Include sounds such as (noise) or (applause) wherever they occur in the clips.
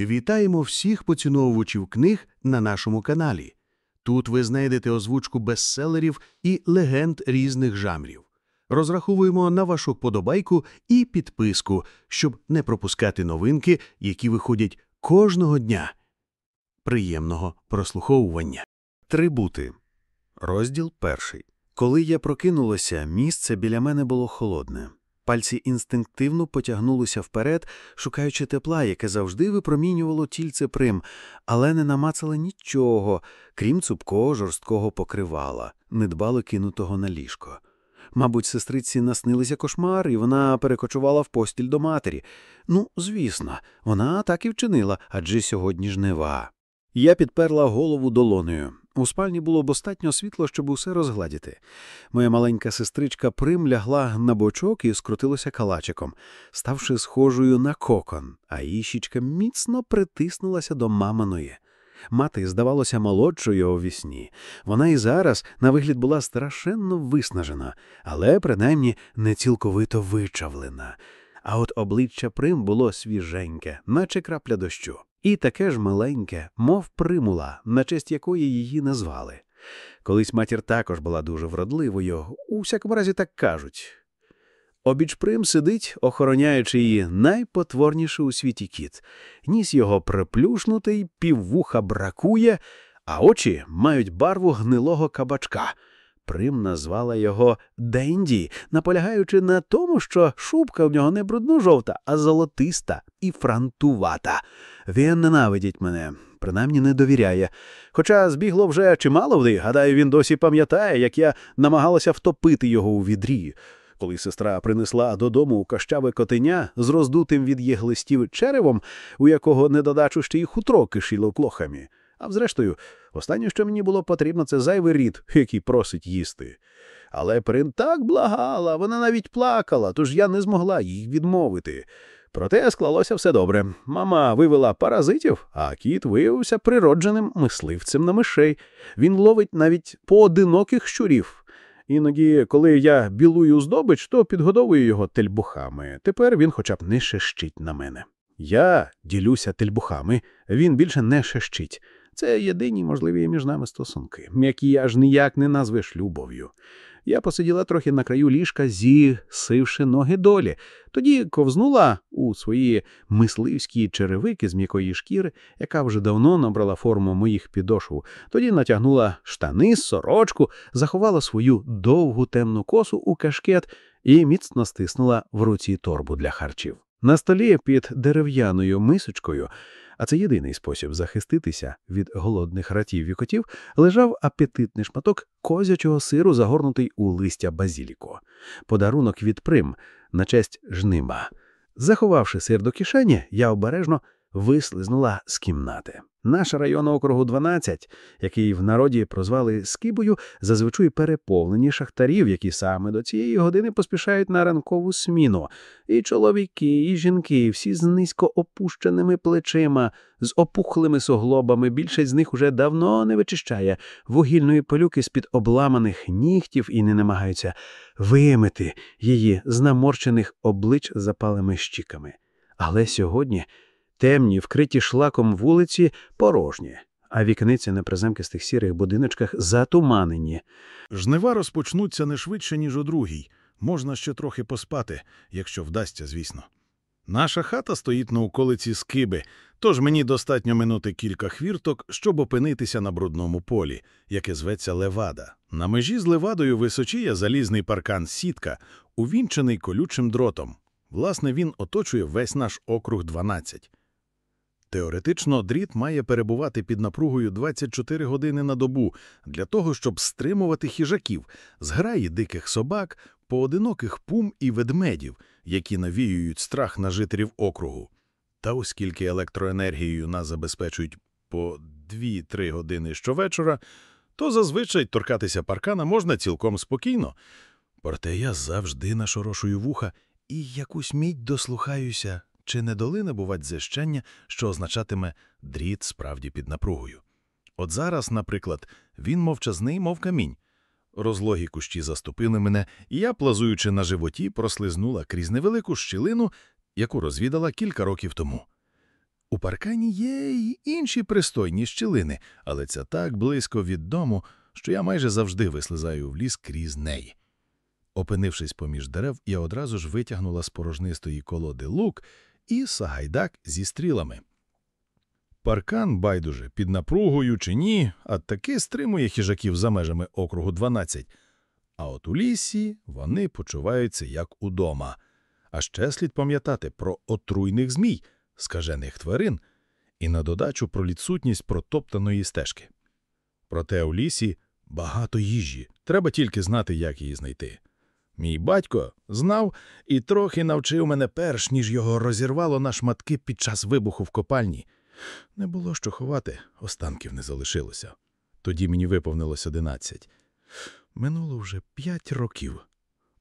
Вітаємо всіх поціновувачів книг на нашому каналі. Тут ви знайдете озвучку бестселерів і легенд різних жанрів. Розраховуємо на вашу вподобайку і підписку, щоб не пропускати новинки, які виходять кожного дня. Приємного прослуховування. Трибути. Розділ перший. Коли я прокинулася, місце біля мене було холодне. Пальці інстинктивно потягнулися вперед, шукаючи тепла, яке завжди випромінювало тільце прим, але не намацали нічого, крім цупкого жорсткого покривала, недбало кинутого на ліжко. Мабуть, сестриці наснилися кошмар, і вона перекочувала в постіль до матері. Ну, звісно, вона так і вчинила, адже сьогодні жнива. Я підперла голову долоною. У спальні було достатньо світло, щоб усе розгладіти. Моя маленька сестричка Прим лягла на бочок і скрутилася калачиком, ставши схожою на кокон, а її міцно притиснулася до маминої. Мати здавалося молодшою у вісні. Вона і зараз, на вигляд, була страшенно виснажена, але принаймні не цілковито вичавлена. А от обличчя Прим було свіженьке, наче крапля дощу. І таке ж маленьке, мов примула, на честь якої її назвали. Колись матір також була дуже вродливою, у всякому разі так кажуть. Обіч прим сидить, охороняючи її найпотворніший у світі кіт. Ніс його приплюшнутий, піввуха бракує, а очі мають барву гнилого кабачка. Прим назвала його Денді, наполягаючи на тому, що шубка в нього не брудно-жовта, а золотиста і франтувата. Він ненавидить мене, принаймні не довіряє. Хоча збігло вже чимало в них, гадаю, він досі пам'ятає, як я намагалася втопити його у відрі. Коли сестра принесла додому кащаве котеня з роздутим від їх листів черевом, у якого недодачу ще й хутро кишіло клохами. А зрештою, останнє, що мені було потрібно, це зайвий рід, який просить їсти. Але Прин так благала, вона навіть плакала, тож я не змогла їй відмовити. Проте склалося все добре. Мама вивела паразитів, а кіт виявився природженим мисливцем на мишей. Він ловить навіть поодиноких щурів. Іноді, коли я білую здобич, то підгодовую його тельбухами. Тепер він хоча б не шещить на мене. Я ділюся тельбухами, він більше не шещить. Це єдині можливі між нами стосунки, які аж ніяк не назвеш любов'ю. Я посиділа трохи на краю ліжка, зісивши ноги долі, тоді ковзнула у свої мисливські черевики з м'якої шкіри, яка вже давно набрала форму моїх підошв. Тоді натягнула штани, сорочку, заховала свою довгу темну косу у кашкет і міцно стиснула в руці торбу для харчів. На столі під дерев'яною мисочкою а це єдиний спосіб захиститися від голодних ратів і котів, лежав апетитний шматок козячого сиру, загорнутий у листя базіліку, подарунок від прим на честь жнима. Заховавши сир до кишені, я обережно вислизнула з кімнати. Наш район округу 12, який в народі прозвали Скибою, зазвичай переповнені шахтарів, які саме до цієї години поспішають на ранкову сміну. І чоловіки, і жінки, всі з низько опущеними плечима, з опухлими суглобами. Більшість з них уже давно не вичищає вугільної пилюки з під обламаних нігтів і не намагаються вимити її з наморчених облич запалими щіками. Але сьогодні. Темні, вкриті шлаком вулиці, порожні, а вікниці на приземкистих сірих будиночках затуманені. Жнива розпочнуться не швидше, ніж у другій. Можна ще трохи поспати, якщо вдасться, звісно. Наша хата стоїть на околиці скиби, тож мені достатньо минути кілька хвірток, щоб опинитися на брудному полі, яке зветься Левада. На межі з Левадою височіє залізний паркан сітка, увінчений колючим дротом. Власне, він оточує весь наш округ 12. Теоретично дріт має перебувати під напругою 24 години на добу для того, щоб стримувати хижаків, зграї диких собак, поодиноких пум і ведмедів, які навіюють страх на жителів округу. Та оскільки електроенергією нас забезпечують по 2-3 години щовечора, то зазвичай торкатися паркана можна цілком спокійно. Проте я завжди нашорошую вуха і якусь мідь дослухаюся чи не долине бувать зещення, що означатиме дріт справді під напругою. От зараз, наприклад, він мовчазний, мов камінь. Розлогі кущі заступили мене, і я, плазуючи на животі, прослизнула крізь невелику щілину, яку розвідала кілька років тому. У паркані є й інші пристойні щілини, але це так близько від дому, що я майже завжди вислизаю в ліс крізь неї. Опинившись поміж дерев, я одразу ж витягнула з порожнистої колоди лук і сагайдак зі стрілами. Паркан байдуже під напругою чи ні, а таки стримує хижаків за межами округу 12. А от у лісі вони почуваються як удома. А ще слід пам'ятати про отруйних змій, скажених тварин, і на додачу про відсутність протоптаної стежки. Проте у лісі багато їжі, треба тільки знати, як її знайти. Мій батько знав і трохи навчив мене перш, ніж його розірвало на шматки під час вибуху в копальні. Не було що ховати, останків не залишилося. Тоді мені виповнилось одинадцять. Минуло вже п'ять років,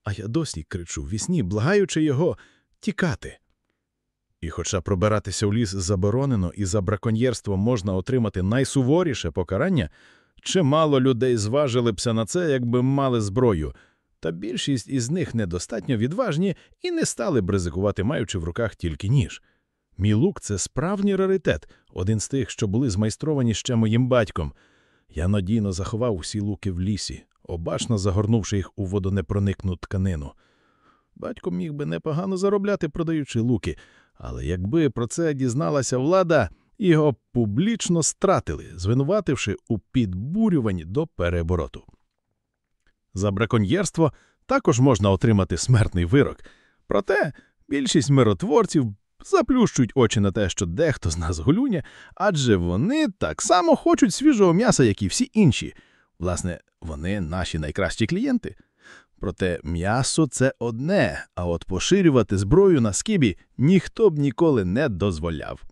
а я досі кричу в вісні, благаючи його тікати. І хоча пробиратися в ліс заборонено і за браконьєрство можна отримати найсуворіше покарання, чимало людей зважили бся на це, якби мали зброю, та більшість із них недостатньо відважні і не стали б ризикувати, маючи в руках тільки ніж. Мій лук це справжній раритет, один з тих, що були змайстровані ще моїм батьком. Я надійно заховав усі луки в лісі, обачно загорнувши їх у водонепроникну тканину. Батько міг би непогано заробляти, продаючи луки, але якби про це дізналася влада, його публічно стратили, звинувативши у підбурюванні до перебороту. За браконьєрство також можна отримати смертний вирок. Проте більшість миротворців заплющують очі на те, що дехто з нас гулюня, адже вони так само хочуть свіжого м'яса, як і всі інші. Власне, вони наші найкращі клієнти. Проте м'ясо це одне, а от поширювати зброю на скибі ніхто б ніколи не дозволяв.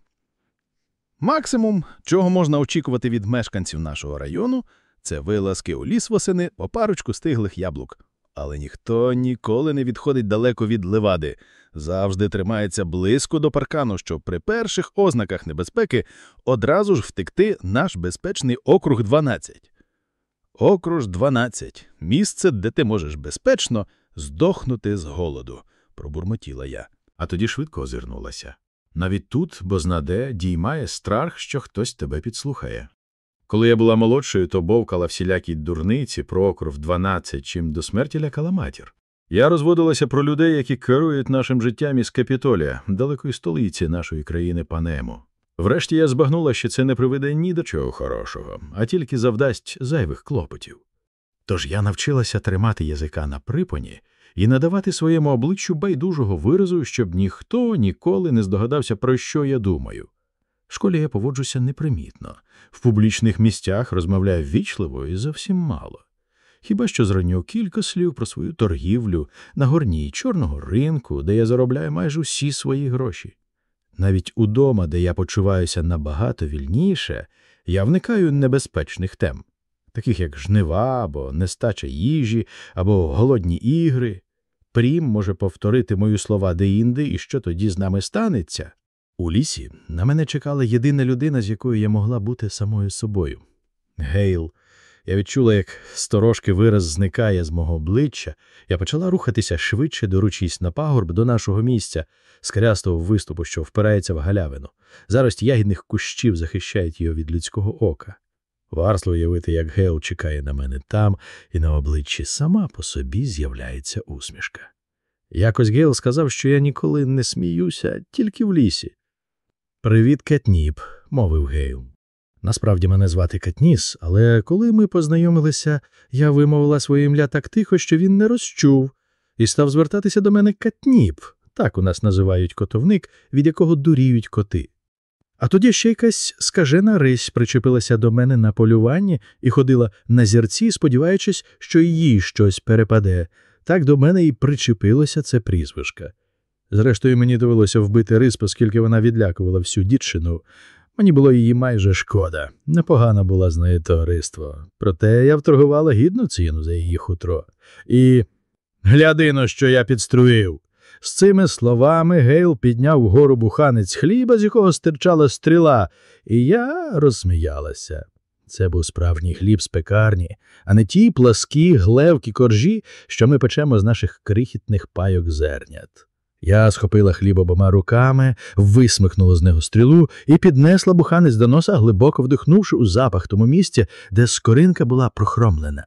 Максимум, чого можна очікувати від мешканців нашого району, це вилазки у ліс восени по парочку стиглих яблук. Але ніхто ніколи не відходить далеко від левади, завжди тримається близько до паркану, щоб при перших ознаках небезпеки одразу ж втекти наш безпечний округ 12. Окруж 12 – місце, де ти можеш безпечно здохнути з голоду, пробурмотіла я. А тоді швидко озирнулася. Навіть тут, бо знаде, діймає страх, що хтось тебе підслухає. Коли я була молодшою, то бовкала всілякі дурниці про 12, чим до смерті лякала матір. Я розводилася про людей, які керують нашим життям із Капітолія, далекої столиці нашої країни Панему. Врешті я збагнула, що це не приведе ні до чого хорошого, а тільки завдасть зайвих клопотів. Тож я навчилася тримати язика на припоні і надавати своєму обличчю байдужого виразу, щоб ніхто ніколи не здогадався, про що я думаю. В школі я поводжуся непримітно, в публічних місцях розмовляю ввічливо і зовсім мало. Хіба що зраню кілька слів про свою торгівлю на горній чорного ринку, де я заробляю майже усі свої гроші. Навіть удома, де я почуваюся набагато вільніше, я вникаю небезпечних тем, таких як жнива або нестача їжі, або голодні ігри. Прім може повторити мої слова деінде, і що тоді з нами станеться. У лісі на мене чекала єдина людина, з якою я могла бути самою собою. Гейл. Я відчула, як сторожки вираз зникає з мого обличчя, я почала рухатися швидше, доручись на пагорб до нашого місця, скрястого виступу, що впирається в галявину. Зараз ягідних кущів захищають його від людського ока. Варсло уявити, як Гейл чекає на мене там, і на обличчі сама по собі з'являється усмішка. Якось Гейл сказав, що я ніколи не сміюся, тільки в лісі. Привіт, Кетніп, мовив Гейл. Насправді мене звати Катніс, але коли ми познайомилися, я вимовила своє ім'я так тихо, що він не розчув, і став звертатися до мене Катніп, так у нас називають котовник, від якого дуріють коти. А тоді ще якась скажена рись причепилася до мене на полюванні і ходила на зірці, сподіваючись, що їй щось перепаде. Так до мене і причепилося це прізвишка. Зрештою, мені довелося вбити рис, оскільки вона відлякувала всю дідчину. Мені було її майже шкода. Непогано була з нею товариство. Проте я вторгувала гідну ціну за її хутро. І глядино, що я підструїв. З цими словами Гейл підняв вгору буханець хліба, з якого стирчала стріла, і я розсміялася. Це був справжній хліб з пекарні, а не ті пласкі глевкі коржі, що ми печемо з наших крихітних пайок зернят. Я схопила хліб обома руками, висмикнула з нього стрілу і піднесла буханець до носа, глибоко вдихнувши у запах тому місці, де скоринка була прохромлена.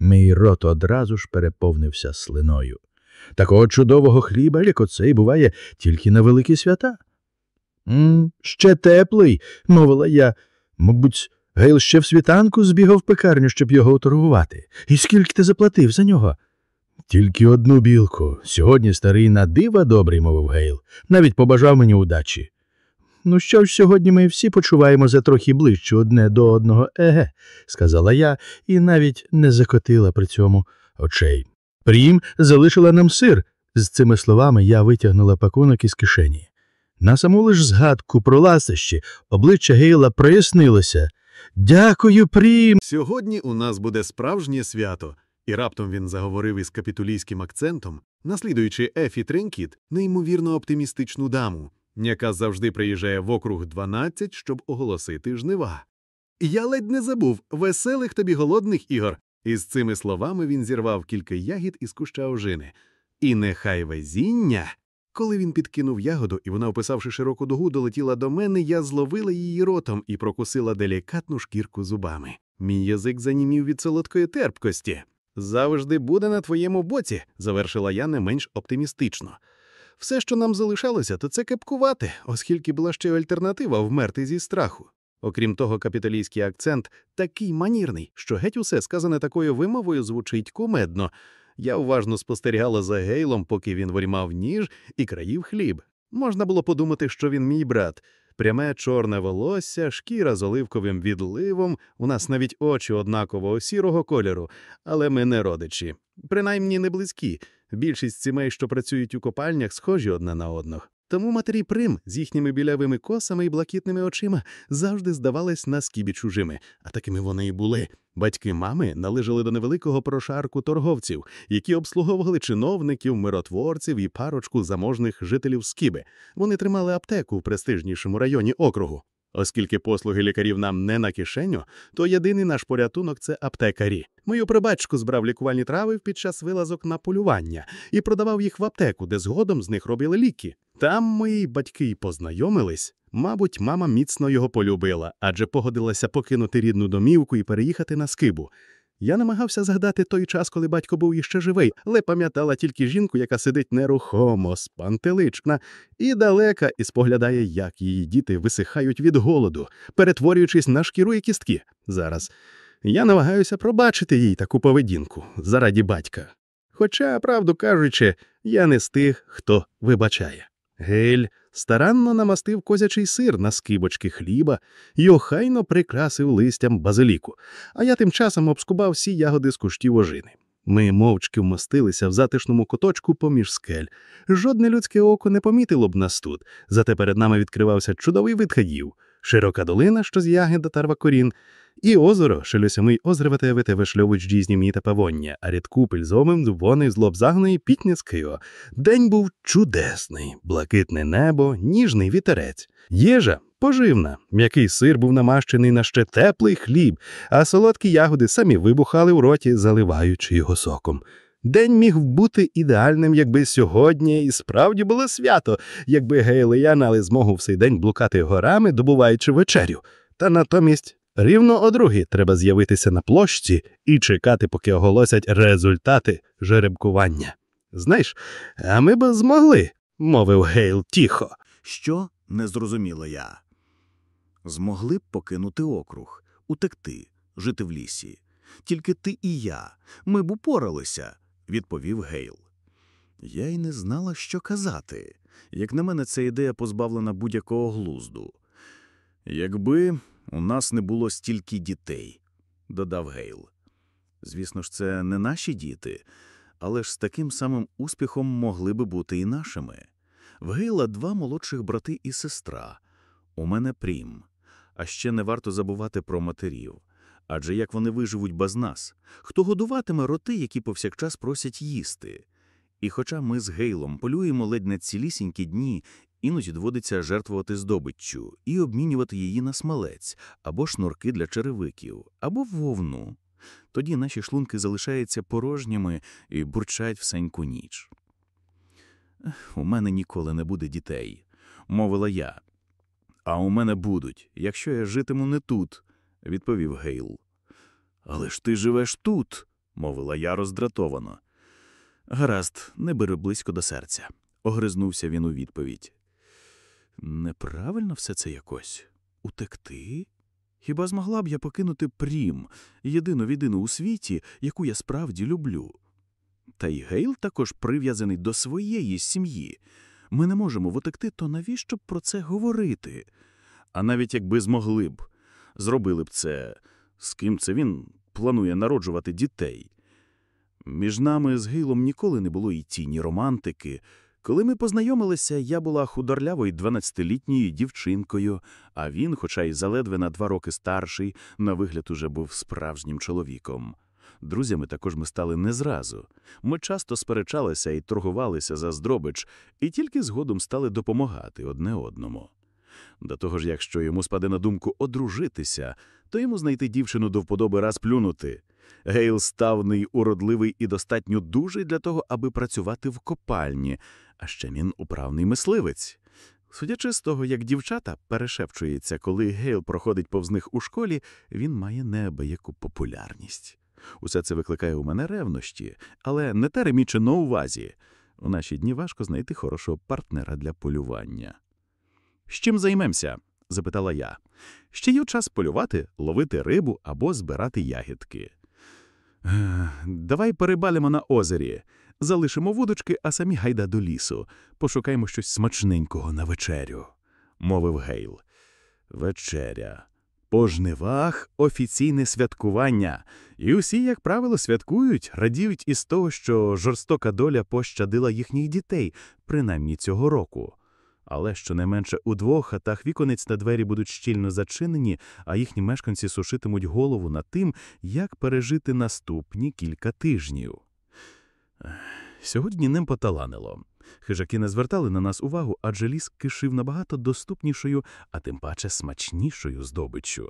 Мій рот одразу ж переповнився слиною. Такого чудового хліба, як оцей, буває тільки на великі свята. «М, ще теплий, мовила я. Мабуть, Гейл ще в світанку збігав в пекарню, щоб його оторгувати. І скільки ти заплатив за нього? Тільки одну білку. Сьогодні старий на дива добрий, мовив Гейл. Навіть побажав мені удачі. Ну що ж, сьогодні ми всі почуваємо за трохи ближче одне до одного, еге, сказала я і навіть не закотила при цьому очей. Прім залишила нам сир. З цими словами я витягнула пакунок із кишені. На саму лиш згадку про ласощі обличчя Гейла прояснилося. Дякую, Прім. Сьогодні у нас буде справжнє свято. І раптом він заговорив із капітулійським акцентом, наслідуючи Ефі Тренкіт, неймовірно оптимістичну даму, яка завжди приїжджає в округ 12, щоб оголосити жнива. Я ледь не забув веселих тобі голодних ігор. Із цими словами він зірвав кілька ягід із куща ожини. І нехай везіння. Коли він підкинув ягоду, і вона, описавши широку дугу, долетіла до мене, я зловила її ротом і прокусила делікатну шкірку зубами. Мій язик занімів від солодкої терпкості. Завжди буде на твоєму боці, завершила я не менш оптимістично. Все, що нам залишалося, то це кепкувати, оскільки була ще альтернатива вмерти зі страху. Окрім того, капіталійський акцент такий манірний, що геть усе сказане такою вимовою звучить кумедно. Я уважно спостерігала за Гейлом, поки він вирімав ніж і країв хліб. Можна було подумати, що він мій брат. Пряме чорне волосся, шкіра з оливковим відливом, у нас навіть очі однакового сірого кольору, але ми не родичі, принаймні не близькі. Більшість сімей, що працюють у копальнях, схожі одне на одного. Тому матері Прим з їхніми білявими косами і блакитними очима завжди здавались на скібі чужими, а такими вони і були. Батьки мами належали до невеликого прошарку торговців, які обслуговували чиновників, миротворців і парочку заможних жителів Скіби. Вони тримали аптеку в престижнішому районі округу. Оскільки послуги лікарів нам не на кишеню, то єдиний наш порятунок це аптекарі. Мою прибачку збрав лікувальні трави під час вилазок на полювання і продавав їх в аптеку, де згодом з них робили ліки. Там мої батьки й познайомились. Мабуть, мама міцно його полюбила, адже погодилася покинути рідну домівку і переїхати на скибу. Я намагався згадати той час, коли батько був іще живий, але пам'ятала тільки жінку, яка сидить нерухомо, спантелична, і далека, і споглядає, як її діти висихають від голоду, перетворюючись на шкіру і кістки. Зараз я намагаюся пробачити їй таку поведінку заради батька. Хоча, правду кажучи, я не з тих, хто вибачає. Гель старанно намастив козячий сир на скибочки хліба і охайно прикрасив листям базиліку, а я тим часом обскубав всі ягоди з куштів ожини. Ми мовчки вмостилися в затишному куточку поміж скель. Жодне людське око не помітило б нас тут, зате перед нами відкривався чудовий вид хаїв, широка долина, що з ягода тарва корін, і озеро, що льосямий озреватевите вишльовують ждізні та павоння, а рідку пильзовим вони з лобзагної пітніцькою. День був чудесний, блакитне небо, ніжний вітерець. Їжа поживна, м'який сир був намащений на ще теплий хліб, а солодкі ягоди самі вибухали в роті, заливаючи його соком. День міг бути ідеальним, якби сьогодні і справді було свято, якби Гейл і я мали змогу в цей день блукати горами, добуваючи вечерю. Та натомість рівно о другій треба з'явитися на площі і чекати, поки оголосять результати жеребкування. Знаєш, а ми б змогли, мовив Гейл тихо. Що не зрозуміло я. Змогли б покинути округ, утекти, жити в лісі. Тільки ти і я. Ми б упоралися, відповів Гейл. Я й не знала, що казати. Як на мене, ця ідея позбавлена будь-якого глузду. Якби у нас не було стільки дітей, додав Гейл. Звісно ж, це не наші діти, але ж з таким самим успіхом могли би бути і нашими. В Гейла два молодших брати і сестра. У мене прім. А ще не варто забувати про матерів. Адже як вони виживуть без нас? Хто годуватиме роти, які повсякчас просять їсти? І хоча ми з Гейлом полюємо ледь не цілісінькі дні, іноді доводиться жертвувати здобиччю і обмінювати її на смалець, або шнурки для черевиків, або вовну. Тоді наші шлунки залишаються порожніми і бурчать всеньку ніч. У мене ніколи не буде дітей, мовила я. А у мене будуть, якщо я житиму не тут, відповів Гейл. Але ж ти живеш тут, мовила я роздратовано. Гаразд, не бери близько до серця, огризнувся він у відповідь. Неправильно все це якось. Утекти? Хіба змогла б я покинути прім, єдину відину у світі, яку я справді люблю? Та й Гейл також прив'язаний до своєї сім'ї. Ми не можемо втекти, то навіщо б про це говорити? А навіть якби змогли б, зробили б це, з ким це він планує народжувати дітей. Між нами з Гейлом ніколи не було і тіні романтики. Коли ми познайомилися, я була худорлявою 12-літньою дівчинкою, а він, хоча й заледве на два роки старший, на вигляд уже був справжнім чоловіком. Друзями також ми стали не зразу. Ми часто сперечалися і торгувалися за здробич, і тільки згодом стали допомагати одне одному. До того ж, якщо йому спаде на думку одружитися, то йому знайти дівчину до вподоби раз плюнути. Гейл ставний, уродливий і достатньо дужий для того, аби працювати в копальні, а ще він управний мисливець. Судячи з того, як дівчата перешепчуються, коли Гейл проходить повз них у школі, він має неабияку популярність. Усе це викликає у мене ревнощі, але не те реміче на увазі. У наші дні важко знайти хорошого партнера для полювання. З чим займемося? запитала я. Ще є час полювати, ловити рибу або збирати ягідки. «Е, Давай перебалимо на озері, залишимо вудочки, а самі гайда до лісу. Пошукаємо щось смачненького на вечерю, мовив Гейл. Вечеря. По жнивах офіційне святкування, і усі, як правило, святкують, радіють із того, що жорстока доля пощадила їхніх дітей, принаймні цього року. Але щонайменше у двох хатах віконець на двері будуть щільно зачинені, а їхні мешканці сушитимуть голову над тим, як пережити наступні кілька тижнів. Сьогодні ним поталанило. Хижаки не звертали на нас увагу, адже ліс кишив набагато доступнішою, а тим паче смачнішою здобиччю.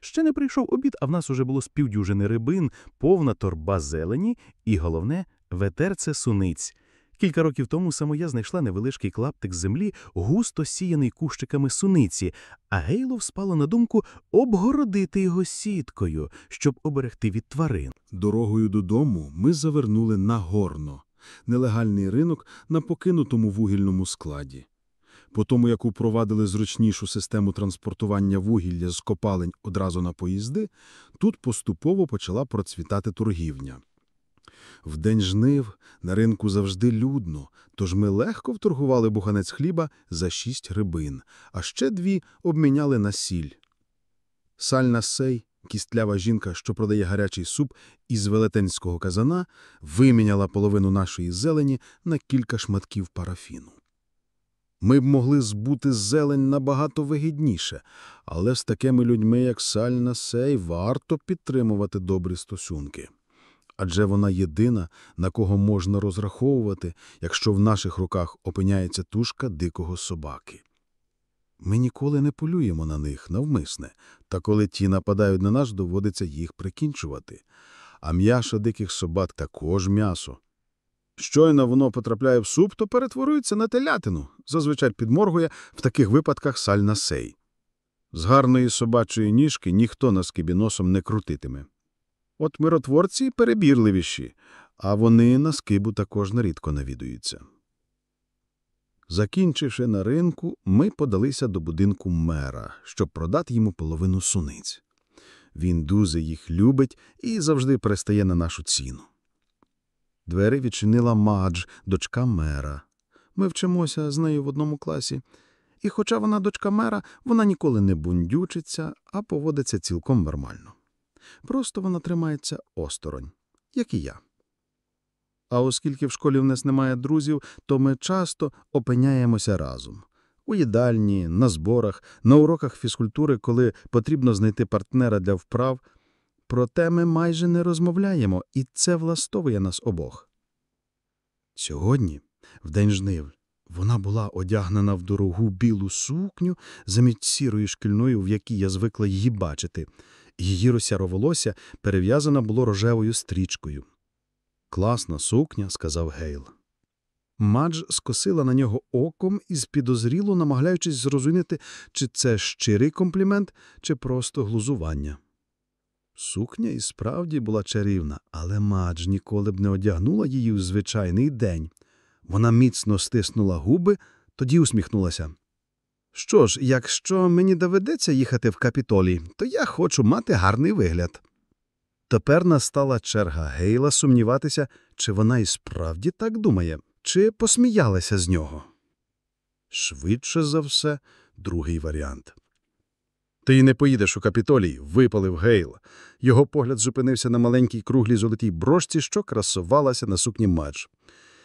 Ще не прийшов обід, а в нас уже було з півдюжини рибин, повна торба зелені і, головне, ветерце суниць. Кілька років тому саме я знайшла невеличкий клаптик землі, густо сіяний кущиками суниці, а Гейлов спало на думку обгородити його сіткою, щоб оберегти від тварин. Дорогою додому ми завернули на горно, нелегальний ринок на покинутому вугільному складі. По тому, як упровадили зручнішу систему транспортування вугілля з копалень одразу на поїзди, тут поступово почала процвітати торгівня. В день жнив на ринку завжди людно, тож ми легко вторгували буханець хліба за шість рибин, а ще дві обміняли на сіль. Сальна сей, кістлява жінка, що продає гарячий суп із велетенського казана, виміняла половину нашої зелені на кілька шматків парафіну. Ми б могли збути зелень набагато вигідніше, але з такими людьми, як Сальна Сей, варто підтримувати добрі стосунки. Адже вона єдина, на кого можна розраховувати, якщо в наших руках опиняється тушка дикого собаки. Ми ніколи не полюємо на них навмисне, та коли ті нападають на нас, доводиться їх прикінчувати. А м'ясо диких собак також м'ясо. Щойно воно потрапляє в суп, то перетворюється на телятину, зазвичай підморгує в таких випадках сальна сей. З гарної собачої ніжки ніхто на скибі носом не крутитиме. От миротворці перебірливіші, а вони на скибу також нерідко навідуються. Закінчивши на ринку, ми подалися до будинку мера, щоб продати йому половину суниць. Він дуже їх любить і завжди пристає на нашу ціну. Двері відчинила Мадж, дочка мера. Ми вчимося з нею в одному класі. І хоча вона дочка мера, вона ніколи не бундючиться, а поводиться цілком нормально. Просто вона тримається осторонь, як і я. А оскільки в школі в нас немає друзів, то ми часто опиняємося разом. У їдальні, на зборах, на уроках фізкультури, коли потрібно знайти партнера для вправ. Проте ми майже не розмовляємо, і це влаштовує нас обох. Сьогодні, в день жнив, вона була одягнена в дорогу білу сукню замість сірої шкільної, в якій я звикла її бачити. Її росяро волосся перев'язано було рожевою стрічкою. Класна сукня, сказав Гейл. Мадж скосила на нього оком і підозріло намагаючись зрозуміти, чи це щирий комплімент, чи просто глузування. Сукня і справді була чарівна, але Мадж ніколи б не одягнула її у звичайний день. Вона міцно стиснула губи, тоді усміхнулася. Що ж, якщо мені доведеться їхати в капітолій, то я хочу мати гарний вигляд. Тепер настала черга Гейла сумніватися, чи вона і справді так думає, чи посміялася з нього. Швидше за все, другий варіант. Ти не поїдеш у капітолій, випалив Гейл. Його погляд зупинився на маленькій круглій золотій брошці, що красувалася на сукні Мадж.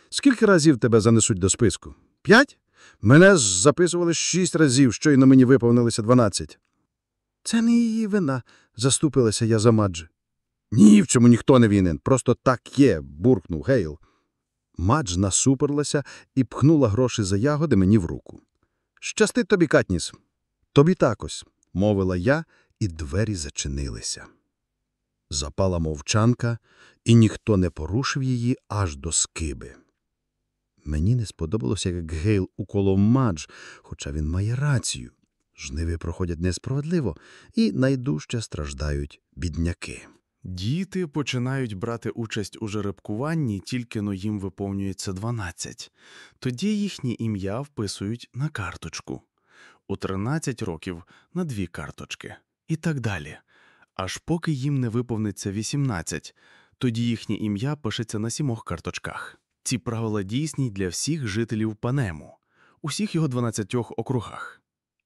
Скільки разів тебе занесуть до списку? П'ять? Мене записували шість разів, щойно мені виповнилося дванадцять. Це не її вина, заступилася я за Мадж. Ні в чому ніхто не винен, просто так є, буркнув Гейл. Мадж насуперлася і пхнула гроші за ягоди мені в руку. Щастить тобі, Катніс. Тобі такось, мовила я, і двері зачинилися. Запала мовчанка, і ніхто не порушив її аж до скиби. Мені не сподобалося, як Гейл уколов Мадж, хоча він має рацію. Жниви проходять несправедливо, і найдужче страждають бідняки. Діти починають брати участь у жеребкуванні, тільки но їм виповнюється 12. Тоді їхнє ім'я вписують на карточку. У 13 років на дві карточки. І так далі. Аж поки їм не виповниться 18, тоді їхнє ім'я пишеться на сімох карточках. Ці правила дійсні для всіх жителів Панему, усіх його 12 округах.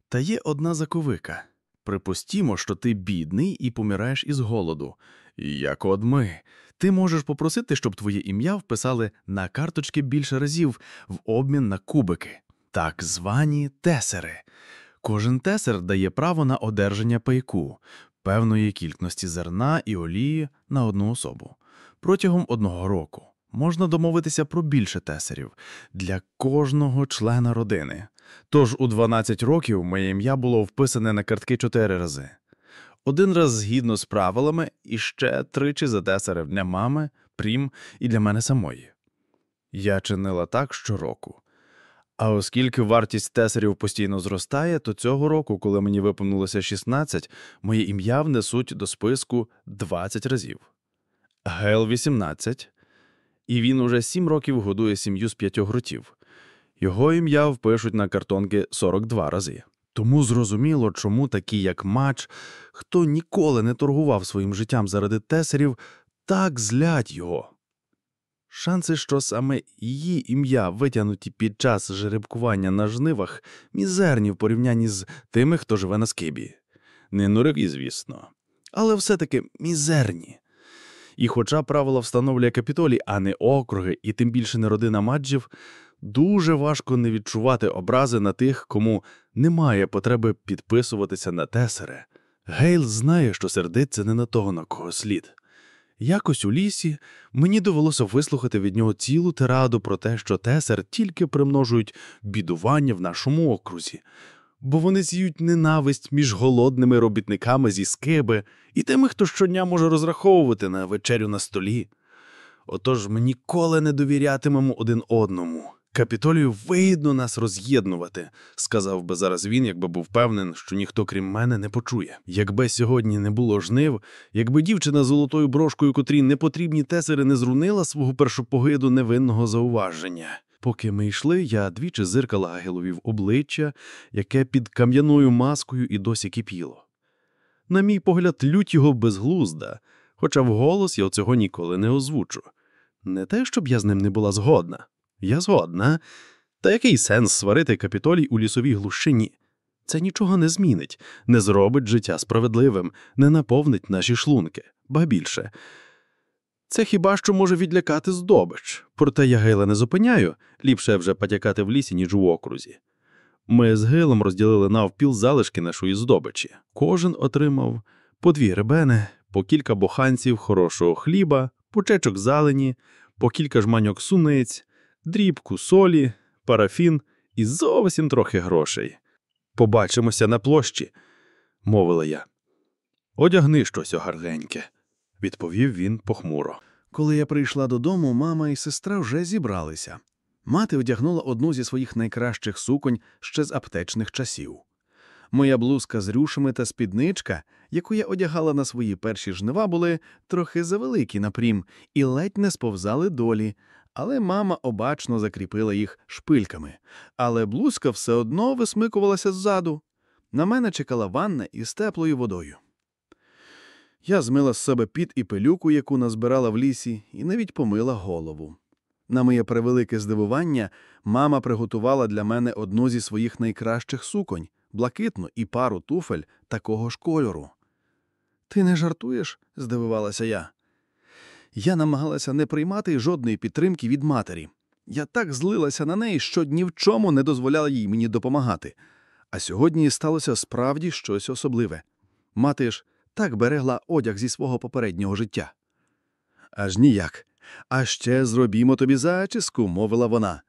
Та є одна заковика. Припустімо, що ти бідний і помираєш із голоду. Як от ми. Ти можеш попросити, щоб твоє ім'я вписали на карточки більше разів в обмін на кубики, так звані тесери. Кожен тесер дає право на одержання пайку, певної кількості зерна і олії на одну особу. Протягом одного року можна домовитися про більше тесерів для кожного члена родини. Тож у 12 років моє ім'я було вписане на картки чотири рази. Один раз згідно з правилами і ще тричі за тесерів для мами, прім і для мене самої. Я чинила так щороку. А оскільки вартість тесерів постійно зростає, то цього року, коли мені виповнилося 16, моє ім'я внесуть до списку 20 разів. Гейл 18, і він уже 7 років годує сім'ю з п'ятьох ротів. Його ім'я впишуть на картонки 42 рази. Тому зрозуміло, чому такі, як Мач, хто ніколи не торгував своїм життям заради тесерів, так злять його. Шанси, що саме її ім'я витягнуті під час жеребкування на жнивах, мізерні в порівнянні з тими, хто живе на скибі. Не нурики, звісно, але все-таки мізерні. І хоча правила встановлює капітолій, а не округи, і тим більше не родина маджів, дуже важко не відчувати образи на тих, кому немає потреби підписуватися на тесери. Гейл знає, що сердиться не на того, на кого слід. Якось у лісі мені довелося вислухати від нього цілу тираду про те, що тесер тільки примножують бідування в нашому окрузі, бо вони з'ють ненависть між голодними робітниками зі скиби і тими, хто щодня може розраховувати на вечерю на столі. Отож ми ніколи не довірятимемо один одному. Капітолію вигідно нас роз'єднувати, сказав би зараз він, якби був певнен, що ніхто крім мене не почує. Якби сьогодні не було жнив, якби дівчина з золотою брошкою, котрій не потрібні тесери, не зрунила свого першопогиду невинного зауваження. Поки ми йшли, я двічі зиркала Агелові в обличчя, яке під кам'яною маскою і досі кипіло. На мій погляд, лють його безглузда, хоча вголос я цього ніколи не озвучу. Не те, щоб я з ним не була згодна. Я згодна. Та який сенс сварити капітолій у лісовій глушині? Це нічого не змінить, не зробить життя справедливим, не наповнить наші шлунки, ба більше. Це хіба що може відлякати здобич, проте я Гейла не зупиняю, ліпше вже потякати в лісі, ніж у окрузі. Ми з Гейлом розділили навпіл залишки нашої здобичі. Кожен отримав по дві ребени, по кілька боханців хорошого хліба, пучечок зелені, по кілька жманьок суниць, дрібку солі, парафін і зовсім трохи грошей. Побачимося на площі, мовила я. Одягни щось огаргеньке, відповів він похмуро. Коли я прийшла додому, мама і сестра вже зібралися. Мати одягнула одну зі своїх найкращих суконь ще з аптечних часів. Моя блузка з рюшами та спідничка, яку я одягала на свої перші жнива, були трохи завеликі на прім і ледь не сповзали долі, але мама обачно закріпила їх шпильками. Але блузка все одно висмикувалася ззаду. На мене чекала ванна із теплою водою. Я змила з себе піт і пилюку, яку назбирала в лісі, і навіть помила голову. На моє превелике здивування, мама приготувала для мене одну зі своїх найкращих суконь блакитну і пару туфель такого ж кольору. Ти не жартуєш? здивувалася я. Я намагалася не приймати жодної підтримки від матері. Я так злилася на неї, що ні в чому не дозволяла їй мені допомагати. А сьогодні сталося справді щось особливе. Мати ж так берегла одяг зі свого попереднього життя. Аж ніяк. А ще зробімо тобі зачіску, мовила вона.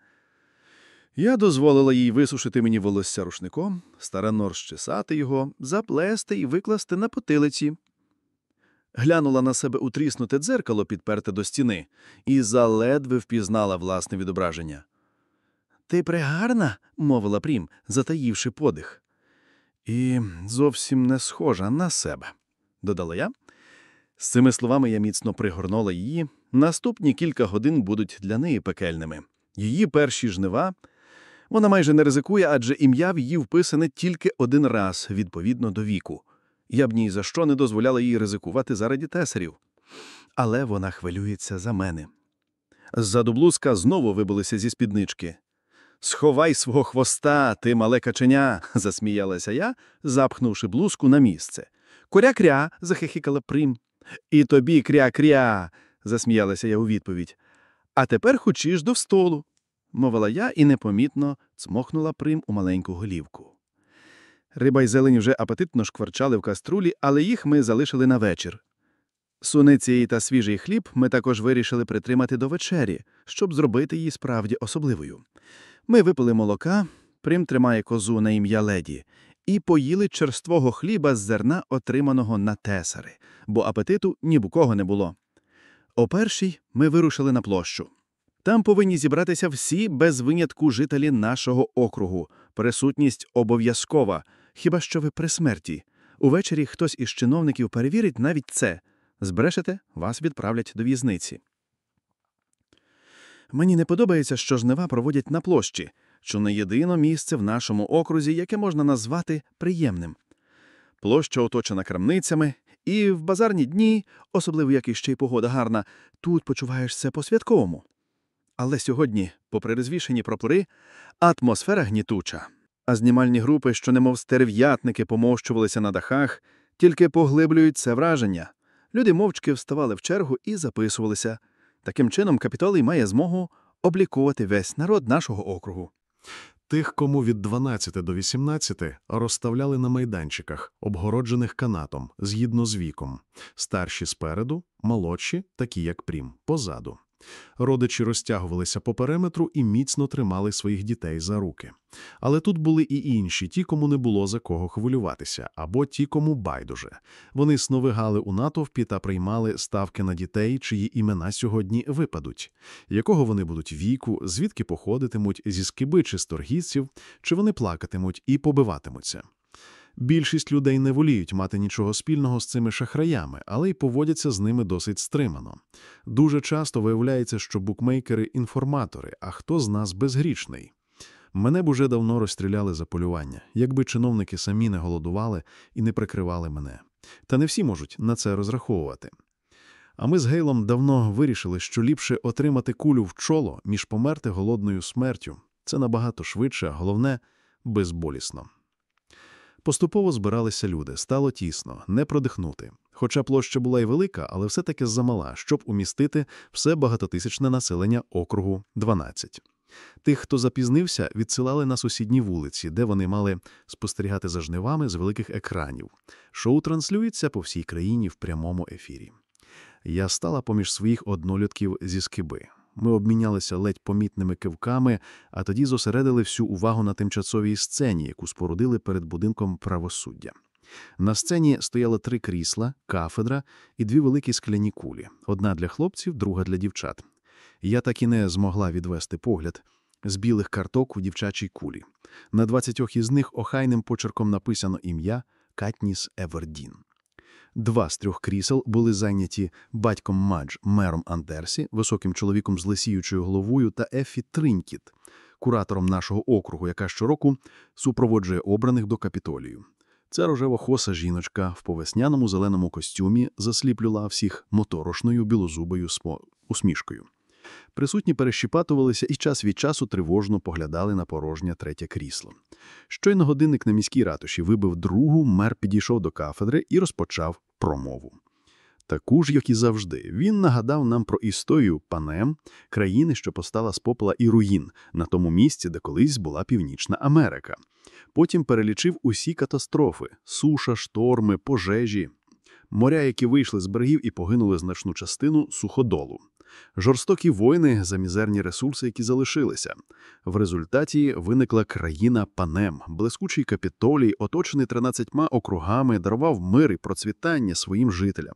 Я дозволила їй висушити мені волосся рушником, старанно розчесати його, заплести і викласти на потилиці. Глянула на себе у тріснуте дзеркало, підперте до стіни, і заледве впізнала власне відображення. Ти пригарна, мовила Прім, затаївши подих. І зовсім не схожа на себе, додала я. З цими словами я міцно пригорнула її. Наступні кілька годин будуть для неї пекельними. Її перші жнива. Вона майже не ризикує, адже ім'я в її вписане тільки один раз, відповідно до віку. Я б ні за що не дозволяла їй ризикувати заради тесарів. Але вона хвилюється за мене. Ззаду блузка знову вибилися зі спіднички. Сховай свого хвоста, ти мале каченя, (laughs) засміялася я, запхнувши блузку на місце. Коря-кря, захихикала Прим. І тобі кря-кря, засміялася я у відповідь. А тепер хочеш до столу, мовила я і непомітно цмохнула Прим у маленьку голівку. Риба й зелень вже апетитно шкварчали в каструлі, але їх ми залишили на вечір. Суниці та свіжий хліб ми також вирішили притримати до вечері, щоб зробити її справді особливою. Ми випили молока, Прим тримає козу на ім'я леді, і поїли черствого хліба з зерна, отриманого на тесари, бо апетиту ні в кого не було. О першій ми вирушили на площу. Там повинні зібратися всі без винятку жителі нашого округу. Присутність обов'язкова, хіба що ви при смерті. Увечері хтось із чиновників перевірить навіть це. Збрешете, вас відправлять до в'язниці. Мені не подобається, що жнива проводять на площі, що не єдине місце в нашому окрузі, яке можна назвати приємним. Площа оточена крамницями, і в базарні дні, особливо як іще й погода гарна, тут почуваєшся по-святковому. Але сьогодні, попри розвішені прапори, атмосфера гнітуча, а знімальні групи, що немов стерв'ятники помощувалися на дахах, тільки поглиблюють це враження. Люди мовчки вставали в чергу і записувалися. Таким чином, капітолій має змогу облікувати весь народ нашого округу. Тих, кому від 12 до 18, розставляли на майданчиках, обгороджених канатом, згідно з віком. Старші спереду, молодші, такі як прім, позаду. Родичі розтягувалися по периметру і міцно тримали своїх дітей за руки. Але тут були і інші, ті, кому не було за кого хвилюватися, або ті, кому байдуже. Вони сновигали у натовпі та приймали ставки на дітей, чиї імена сьогодні випадуть, якого вони будуть віку, звідки походитимуть, зі скиби чи з чи вони плакатимуть і побиватимуться. Більшість людей не воліють мати нічого спільного з цими шахраями, але й поводяться з ними досить стримано. Дуже часто виявляється, що букмейкери – інформатори, а хто з нас безгрішний. Мене б уже давно розстріляли за полювання, якби чиновники самі не голодували і не прикривали мене. Та не всі можуть на це розраховувати. А ми з Гейлом давно вирішили, що ліпше отримати кулю в чоло, ніж померти голодною смертю. Це набагато швидше, а головне – безболісно. Поступово збиралися люди, стало тісно, не продихнути. Хоча площа була й велика, але все-таки замала, щоб умістити все багатотисячне населення округу 12. Тих, хто запізнився, відсилали на сусідні вулиці, де вони мали спостерігати за жнивами з великих екранів. Шоу транслюється по всій країні в прямому ефірі. Я стала поміж своїх однолюдків зі скиби. Ми обмінялися ледь помітними кивками, а тоді зосередили всю увагу на тимчасовій сцені, яку спорудили перед будинком правосуддя. На сцені стояло три крісла, кафедра і дві великі скляні кулі: одна для хлопців, друга для дівчат. Я так і не змогла відвести погляд. з білих карток у дівчачій кулі. На двадцятьох із них охайним почерком написано ім'я Катніс Евердін. Два з трьох крісел були зайняті батьком Мадж мером Андерсі, високим чоловіком з лисіючою головою, та Ефі Тринькіт, куратором нашого округу, яка щороку супроводжує обраних до капітолію. Ця рожева-хоса жіночка в повесняному зеленому костюмі засліплювала всіх моторошною білозубою усмішкою. Присутні перещіпатувалися і час від часу тривожно поглядали на порожнє третє крісло. Щойно годинник на міській ратуші вибив другу, мер підійшов до кафедри і розпочав промову. Таку ж, як і завжди, він нагадав нам про історію панем, країни, що постала з попела і руїн, на тому місці, де колись була Північна Америка. Потім перелічив усі катастрофи суша, шторми, пожежі, моря, які вийшли з берегів і погинули значну частину суходолу. Жорстокі воїни за мізерні ресурси, які залишилися. В результаті виникла країна панем, блискучий капітолій, оточений 13 округами, дарував мир і процвітання своїм жителям.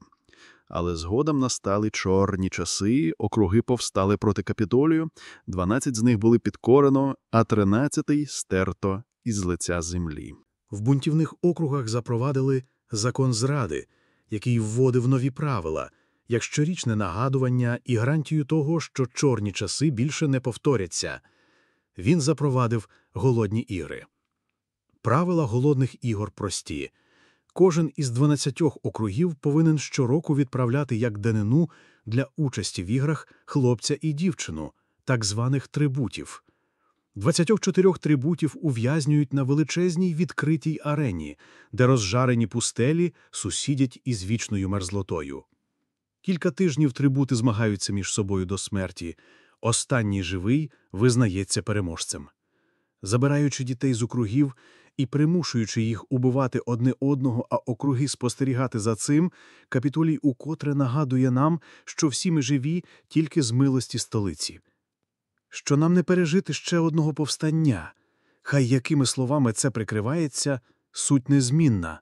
Але згодом настали чорні часи, округи повстали проти капітолію, 12 з них були підкорено, а 13-й стерто із лиця землі. В бунтівних округах запровадили закон зради, який вводив нові правила, як щорічне нагадування і гарантію того, що чорні часи більше не повторяться. Він запровадив голодні ігри. Правила голодних ігор прості. Кожен із 12 округів повинен щороку відправляти як данину для участі в іграх хлопця і дівчину, так званих трибутів. 24 трибутів ув'язнюють на величезній відкритій арені, де розжарені пустелі сусідять із вічною мерзлотою. Кілька тижнів трибути змагаються між собою до смерті. Останній живий визнається переможцем. Забираючи дітей з округів і примушуючи їх убивати одне одного, а округи спостерігати за цим, капітолій укотре нагадує нам, що всі ми живі тільки з милості столиці. Що нам не пережити ще одного повстання. Хай якими словами це прикривається, суть незмінна.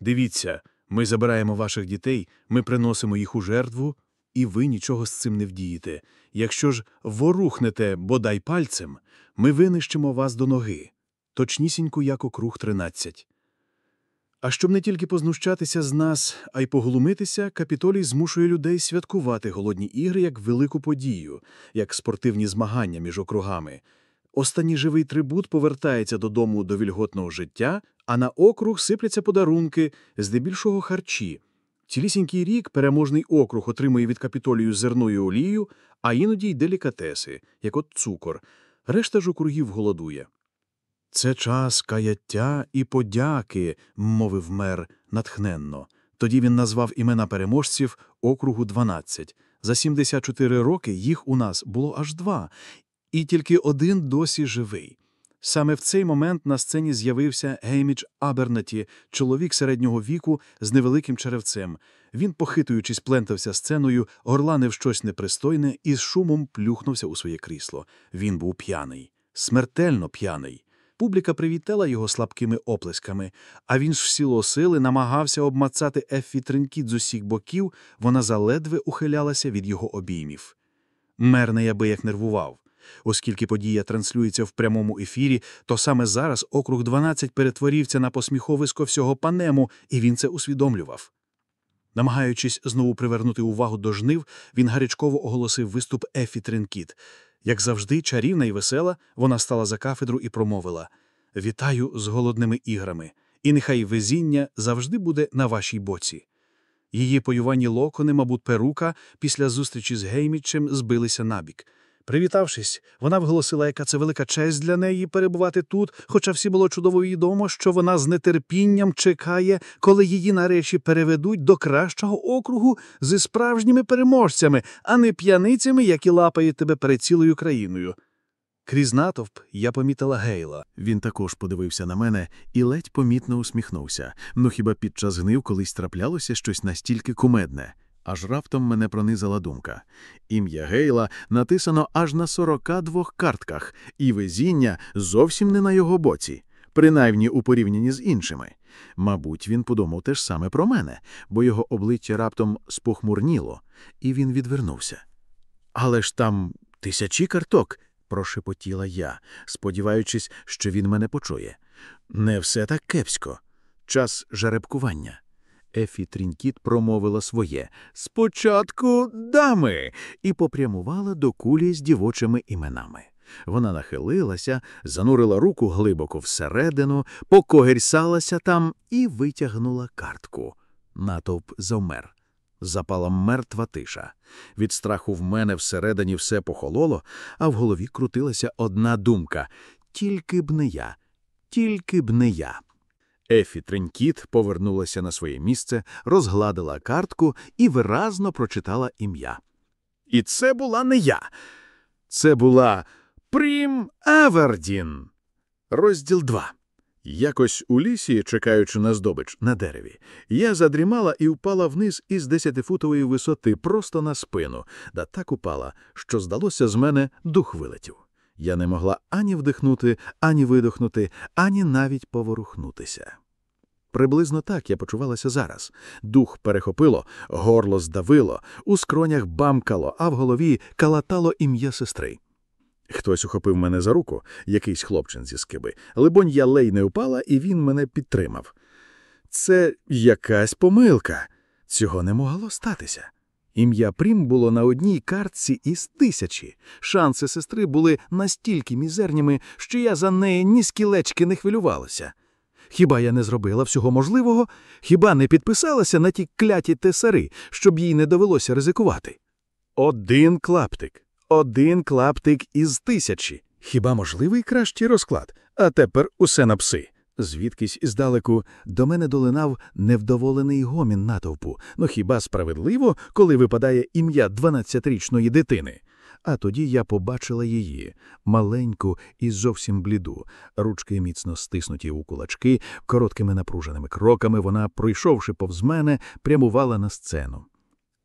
Дивіться, ми забираємо ваших дітей, ми приносимо їх у жертву, і ви нічого з цим не вдієте. Якщо ж ворухнете бодай пальцем, ми винищимо вас до ноги, точнісінько, як округ 13. А щоб не тільки познущатися з нас, а й поглумитися, капітолій змушує людей святкувати голодні ігри як велику подію, як спортивні змагання між округами. Останній живий трибут повертається додому до вільготного життя, а на округ сипляться подарунки, здебільшого харчі. Цілісінький рік переможний округ отримує від капітолію зерною олію, а іноді й делікатеси, як от цукор. Решта ж округів голодує. Це час каяття і подяки, мовив мер натхненно. Тоді він назвав імена переможців округу 12. За 74 роки їх у нас було аж два, і тільки один досі живий. Саме в цей момент на сцені з'явився Геймідж Абернаті, чоловік середнього віку з невеликим черевцем. Він, похитуючись, плентався сценою, горланив щось непристойне і з шумом плюхнувся у своє крісло. Він був п'яний, смертельно п'яний. Публіка привітала його слабкими оплесками, а він ж в сіло сили намагався обмацати Еффі Тринкіт з усіх боків, вона заледве ухилялася від його обіймів. Мер неябияк нервував. Оскільки подія транслюється в прямому ефірі, то саме зараз округ 12 перетворився на посміховисько всього панему, і він це усвідомлював. Намагаючись знову привернути увагу до жнив, він гарячково оголосив виступ Ефі Тринкіт. Як завжди, чарівна і весела, вона стала за кафедру і промовила Вітаю з голодними іграми, і нехай везіння завжди буде на вашій боці. Її поювані локони, мабуть, перука, після зустрічі з Геймічем збилися набік. Привітавшись, вона вголосила, яка це велика честь для неї перебувати тут, хоча всі було чудово відомо, що вона з нетерпінням чекає, коли її нарешті переведуть до кращого округу зі справжніми переможцями, а не п'яницями, які лапають тебе перед цілою країною. Крізь натовп я помітила Гейла. Він також подивився на мене і ледь помітно усміхнувся. Ну хіба під час гнив колись траплялося щось настільки кумедне? Аж раптом мене пронизала думка. Ім'я Гейла натисано аж на 42 картках, і везіння зовсім не на його боці, принаймні у порівнянні з іншими. Мабуть, він подумав те ж саме про мене, бо його обличчя раптом спохмурніло, і він відвернувся. Але ж там тисячі карток, прошепотіла я, сподіваючись, що він мене почує. Не все так кепсько. Час жеребкування. Ефі Трінкіт промовила своє «Спочатку дами» і попрямувала до кулі з дівочими іменами. Вона нахилилася, занурила руку глибоко всередину, покогерсалася там і витягнула картку. Натовп завмер. Запала мертва тиша. Від страху в мене всередині все похололо, а в голові крутилася одна думка тільки б не я, тільки б не я. Ефі Тренькіт повернулася на своє місце, розгладила картку і виразно прочитала ім'я. І це була не я. Це була Прім Авердін. Розділ 2. Якось у лісі, чекаючи на здобич на дереві, я задрімала і впала вниз із десятифутової висоти просто на спину, да так упала, що, здалося, з мене дух вилетів. Я не могла ані вдихнути, ані видохнути, ані навіть поворухнутися. Приблизно так я почувалася зараз. Дух перехопило, горло здавило, у скронях бамкало, а в голові калатало ім'я сестри. Хтось ухопив мене за руку, якийсь хлопчин зі скиби. Либонь, я лей не упала, і він мене підтримав. Це якась помилка. Цього не могло статися. Ім'я Прім було на одній картці із тисячі. Шанси сестри були настільки мізерніми, що я за неї ні скілечки не хвилювалася. Хіба я не зробила всього можливого? Хіба не підписалася на ті кляті тесари, щоб їй не довелося ризикувати? Один клаптик. Один клаптик із тисячі. Хіба можливий кращий розклад? А тепер усе на пси. Звідкись іздалеку до мене долинав невдоволений гомін натовпу. Ну хіба справедливо, коли випадає ім'я 12-річної дитини? А тоді я побачила її, маленьку і зовсім бліду. Ручки міцно стиснуті у кулачки, короткими напруженими кроками вона, пройшовши повз мене, прямувала на сцену.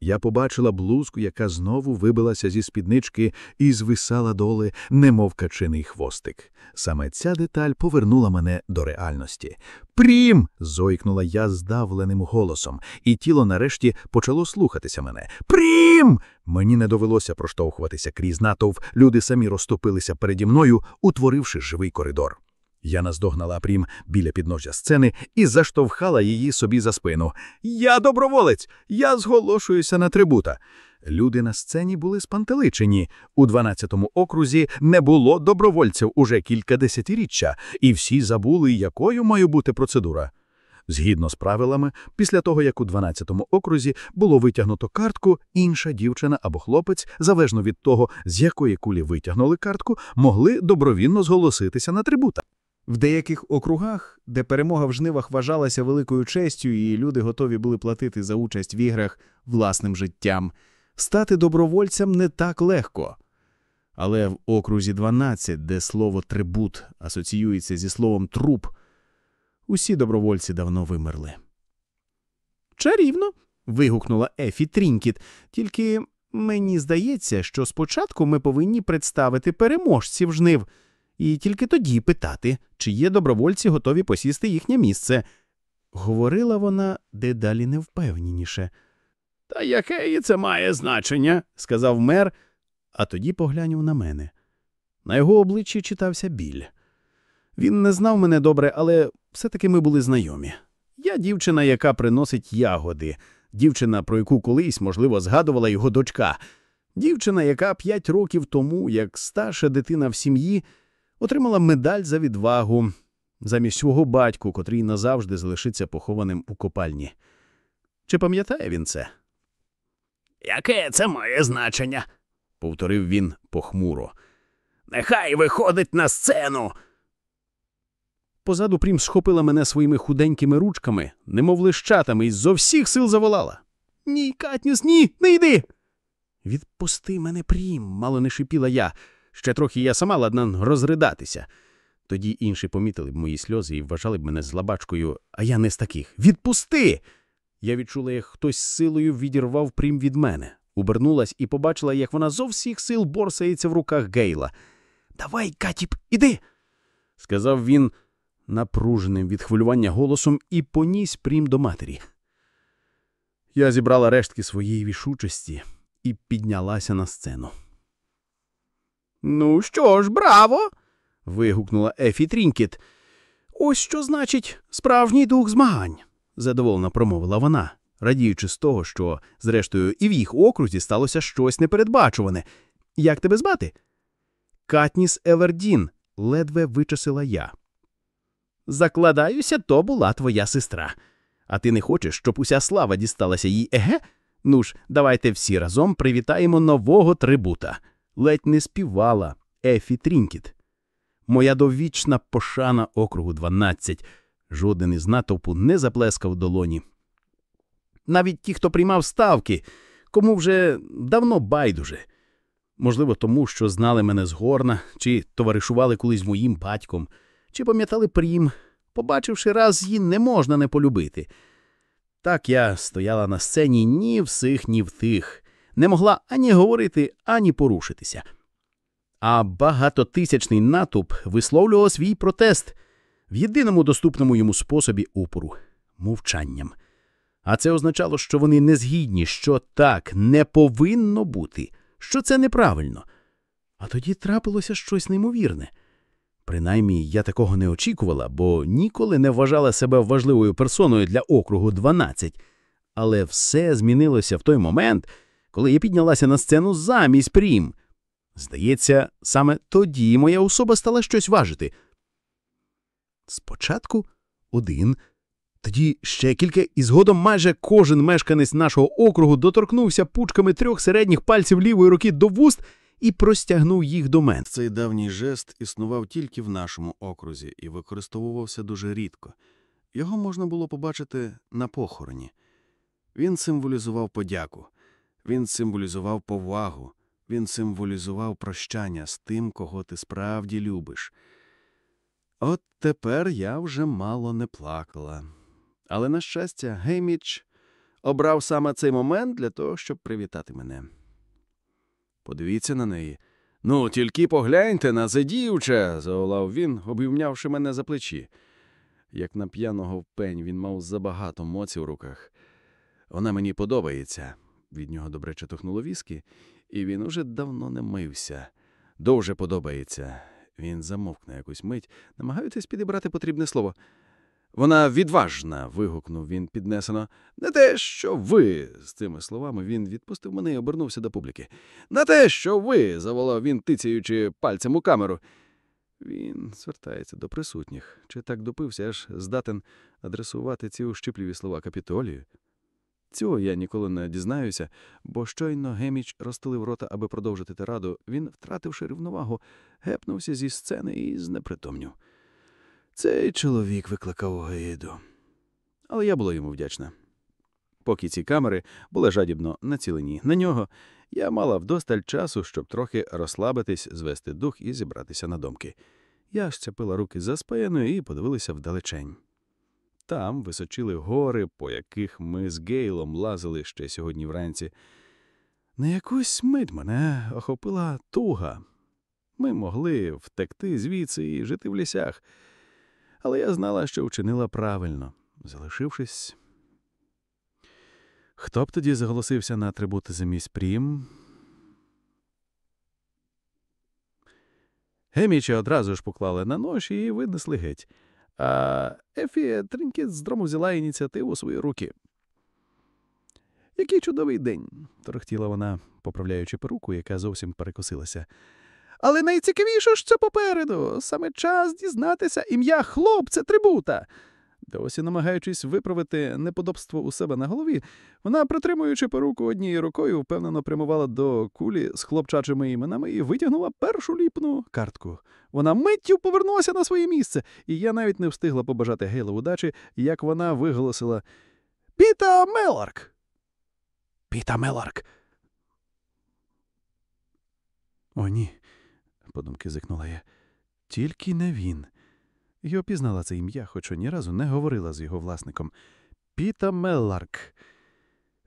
Я побачила блузку, яка знову вибилася зі спіднички і звисала доли, немов качиний хвостик. Саме ця деталь повернула мене до реальності. Прім. зойкнула я здавленим голосом, і тіло нарешті почало слухатися мене. Прім. Мені не довелося проштовхуватися крізь натовп, люди самі розступилися переді мною, утворивши живий коридор. Я наздогнала Прім біля підножжя сцени і заштовхала її собі за спину. Я доброволець! Я зголошуюся на трибута. Люди на сцені були спантеличені. У 12-му окрузі не було добровольців уже кілька десятиріччя, і всі забули, якою має бути процедура. Згідно з правилами, після того, як у 12-му окрузі було витягнуто картку, інша дівчина або хлопець, залежно від того, з якої кулі витягнули картку, могли добровільно зголоситися на трибута. В деяких округах, де перемога в жнивах вважалася великою честю, і люди готові були платити за участь в іграх власним життям, стати добровольцем не так легко. Але в окрузі 12, де слово трибут асоціюється зі словом труп, усі добровольці давно вимерли. Чарівно. вигукнула Ефі Трінкіт. Тільки мені здається, що спочатку ми повинні представити переможців жнив і тільки тоді питати, чи є добровольці готові посісти їхнє місце. Говорила вона дедалі невпевненіше. Та яке і це має значення, сказав мер, а тоді поглянув на мене. На його обличчі читався біль. Він не знав мене добре, але все-таки ми були знайомі. Я дівчина, яка приносить ягоди, дівчина, про яку колись, можливо, згадувала його дочка, дівчина, яка п'ять років тому, як старша дитина в сім'ї, отримала медаль за відвагу замість свого батьку, котрий назавжди залишиться похованим у копальні. Чи пам'ятає він це? Яке це має значення? повторив він похмуро. Нехай виходить на сцену. Позаду Прім схопила мене своїми худенькими ручками, немов лищатами, і зо всіх сил заволала. Ні, Катнюс, ні, не йди. Відпусти мене, Прім, мало не шипіла я. Ще трохи я сама ладна розридатися. Тоді інші помітили б мої сльози і вважали б мене злабачкою, а я не з таких. Відпусти! Я відчула, як хтось силою відірвав прім від мене, обернулась і побачила, як вона зо всіх сил борсається в руках Гейла. Давай, Катіп, іди, сказав він напруженим від хвилювання голосом і поніс прім до матері. Я зібрала рештки своєї рішучості і піднялася на сцену. Ну що ж, браво. вигукнула Ефі Трінкіт. Ось що значить справжній дух змагань, задоволено промовила вона, радіючи з того, що, зрештою, і в їх окрузі сталося щось непередбачуване. Як тебе звати? Катніс Евердін, ледве вичавила я. Закладаюся, то була твоя сестра. А ти не хочеш, щоб уся слава дісталася їй, еге? Ну ж, давайте всі разом привітаємо нового трибута. Ледь не співала Ефі Трінкіт. Моя довічна пошана округу 12. Жоден із натовпу не заплескав долоні. Навіть ті, хто приймав ставки, кому вже давно байдуже. Можливо, тому, що знали мене згорна, чи товаришували колись моїм батьком, чи пам'ятали прім. Побачивши раз її, не можна не полюбити. Так я стояла на сцені ні в сих, ні в тих, не могла ані говорити, ані порушитися. А багатотисячний натовп висловлював свій протест в єдиному доступному йому способі упору мовчанням. А це означало, що вони не згідні, що так не повинно бути, що це неправильно. А тоді трапилося щось неймовірне. Принаймні, я такого не очікувала, бо ніколи не вважала себе важливою персоною для округу 12. Але все змінилося в той момент, коли я піднялася на сцену замість прім. Здається, саме тоді моя особа стала щось важити. Спочатку один, тоді ще кілька, і згодом майже кожен мешканець нашого округу доторкнувся пучками трьох середніх пальців лівої руки до вуст і простягнув їх до мене. Цей давній жест існував тільки в нашому окрузі і використовувався дуже рідко. Його можна було побачити на похороні. Він символізував подяку, він символізував повагу, він символізував прощання з тим, кого ти справді любиш. От тепер я вже мало не плакала. Але, на щастя, Гейміч обрав саме цей момент для того, щоб привітати мене. Подивіться на неї. Ну, тільки погляньте на це дівча, заолав він, обіймнявши мене за плечі. Як на п'яного в пень він мав забагато моці в руках. Вона мені подобається. Від нього добре чатухнуло віскі, і він уже давно не мився. Дуже подобається. Він замовк на якусь мить, намагаючись підібрати потрібне слово. Вона відважна. вигукнув він піднесено. Не те, що ви. З цими словами він відпустив мене і обернувся до публіки. На те, що ви. заволав він, тицяючи пальцем у камеру. Він звертається до присутніх. Чи так допився, аж здатен адресувати ці ущипливі слова капітолію? Цього я ніколи не дізнаюся, бо щойно Геміч розтулив рота, аби продовжити тираду, він, втративши рівновагу, гепнувся зі сцени і знепритомнів. Цей чоловік викликав огиду. Але я була йому вдячна. Поки ці камери були жадібно націлені на нього, я мала вдосталь часу, щоб трохи розслабитись, звести дух і зібратися на домки. Я щепила руки за спиною і подивилася вдалечень. Там височили гори, по яких ми з Гейлом лазили ще сьогодні вранці. На якусь мить мене охопила туга. Ми могли втекти звідси і жити в лісях. Але я знала, що вчинила правильно, залишившись. Хто б тоді заголосився на атрибути замість прім? Геміча одразу ж поклали на нож і винесли геть. Ефі Тринкіт з дрому взяла ініціативу у свої руки. Який чудовий день, торохтіла вона, поправляючи перуку, яка зовсім перекосилася. Але найцікавіше ж це попереду. Саме час дізнатися ім'я хлопця трибута. Досі, намагаючись виправити неподобство у себе на голові, вона, притримуючи перуку однією рукою, впевнено прямувала до кулі з хлопчачими іменами і витягнула першу ліпну картку. Вона миттю повернулася на своє місце, і я навіть не встигла побажати Гейлу удачі, як вона виголосила Піта Меларк. Піта Меларк. О, ні, подумки зикнула я. Тільки не він. І опізнала це ім'я, хоча ні разу не говорила з його власником. Піта Мелларк.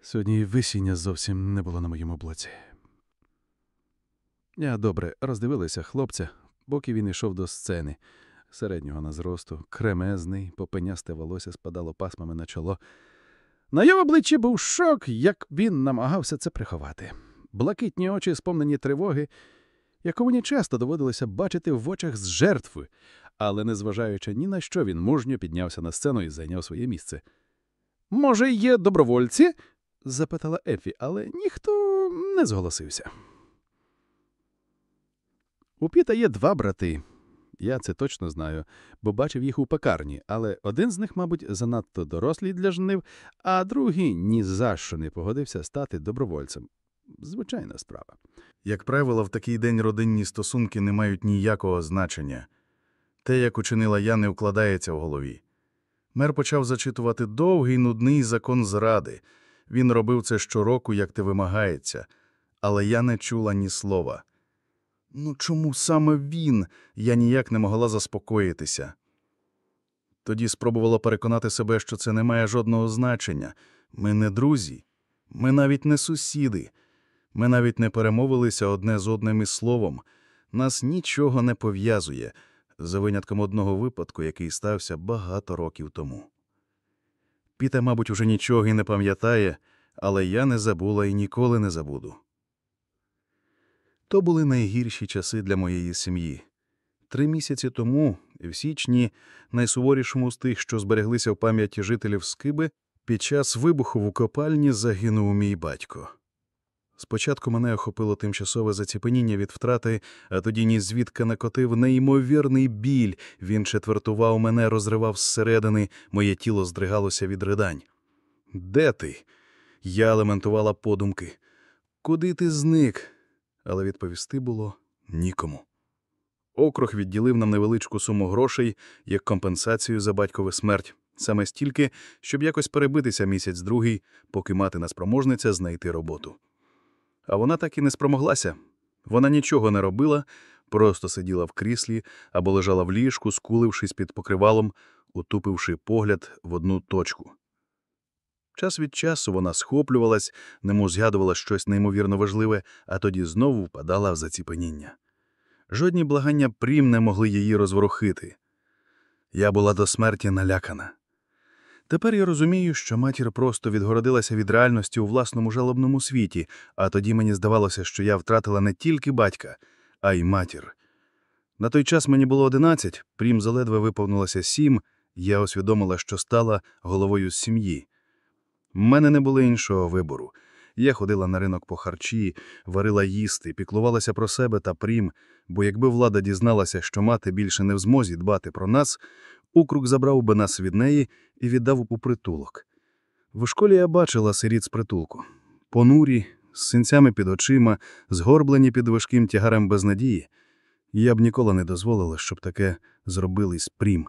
Сьогодні і весіння зовсім не було на моєму блоці. Я добре роздивилася хлопця, поки він йшов до сцени. Середнього на зросту, кремезний, попенясте волосся спадало пасмами на чоло. На його обличчі був шок, як він намагався це приховати. Блакитні очі, сповнені тривоги, яку мені часто доводилося бачити в очах з жертви, але, незважаючи ні на що, він мужньо піднявся на сцену і зайняв своє місце. Може, є добровольці? запитала Ефі, але ніхто не зголосився. У Піта є два брати. Я це точно знаю, бо бачив їх у пекарні, але один з них, мабуть, занадто дорослий для жнив, а другий ні за що не погодився стати добровольцем. Звичайна справа. Як правило, в такий день родинні стосунки не мають ніякого значення. Те, як учинила я, не вкладається в голові. Мер почав зачитувати довгий нудний закон зради. Він робив це щороку, як те вимагається, але я не чула ні слова. Ну чому саме він? Я ніяк не могла заспокоїтися. Тоді спробувала переконати себе, що це не має жодного значення. Ми не друзі, ми навіть не сусіди. Ми навіть не перемовилися одне з одним із словом. Нас нічого не пов'язує, за винятком одного випадку, який стався багато років тому. Піта, мабуть, уже нічого і не пам'ятає, але я не забула і ніколи не забуду. То були найгірші часи для моєї сім'ї. Три місяці тому, в січні, найсуворішому з тих, що збереглися в пам'яті жителів Скиби, під час вибуху в копальні загинув мій батько. Спочатку мене охопило тимчасове заціпеніння від втрати, а тоді ні звідки накотив неймовірний біль. Він четвертував мене, розривав зсередини, моє тіло здригалося від ридань. Де ти? Я лементувала подумки. Куди ти зник? Але відповісти було нікому. Округ відділив нам невеличку суму грошей як компенсацію за батькову смерть, саме стільки, щоб якось перебитися місяць-другий, поки мати неспроможниця знайти роботу. А вона так і не спромоглася. Вона нічого не робила, просто сиділа в кріслі або лежала в ліжку, скулившись під покривалом, утупивши погляд в одну точку. Час від часу вона схоплювалась, немов згадувала щось неймовірно важливе, а тоді знову впадала в заціпеніння. Жодні благання прім не могли її розворухити. Я була до смерті налякана. Тепер я розумію, що матір просто відгородилася від реальності у власному жалобному світі, а тоді мені здавалося, що я втратила не тільки батька, а й матір. На той час мені було одинадцять, прім заледве виповнилося сім, я усвідомила, що стала головою сім'ї. В мене не було іншого вибору. Я ходила на ринок по харчі, варила їсти, піклувалася про себе та прім, бо якби влада дізналася, що мати більше не в змозі дбати про нас, Укрук забрав би нас від неї і віддав у притулок. В школі я бачила сиріт з притулку. Понурі, з синцями під очима, згорблені під важким тягарем безнадії. Я б ніколи не дозволила, щоб таке зробили з прім.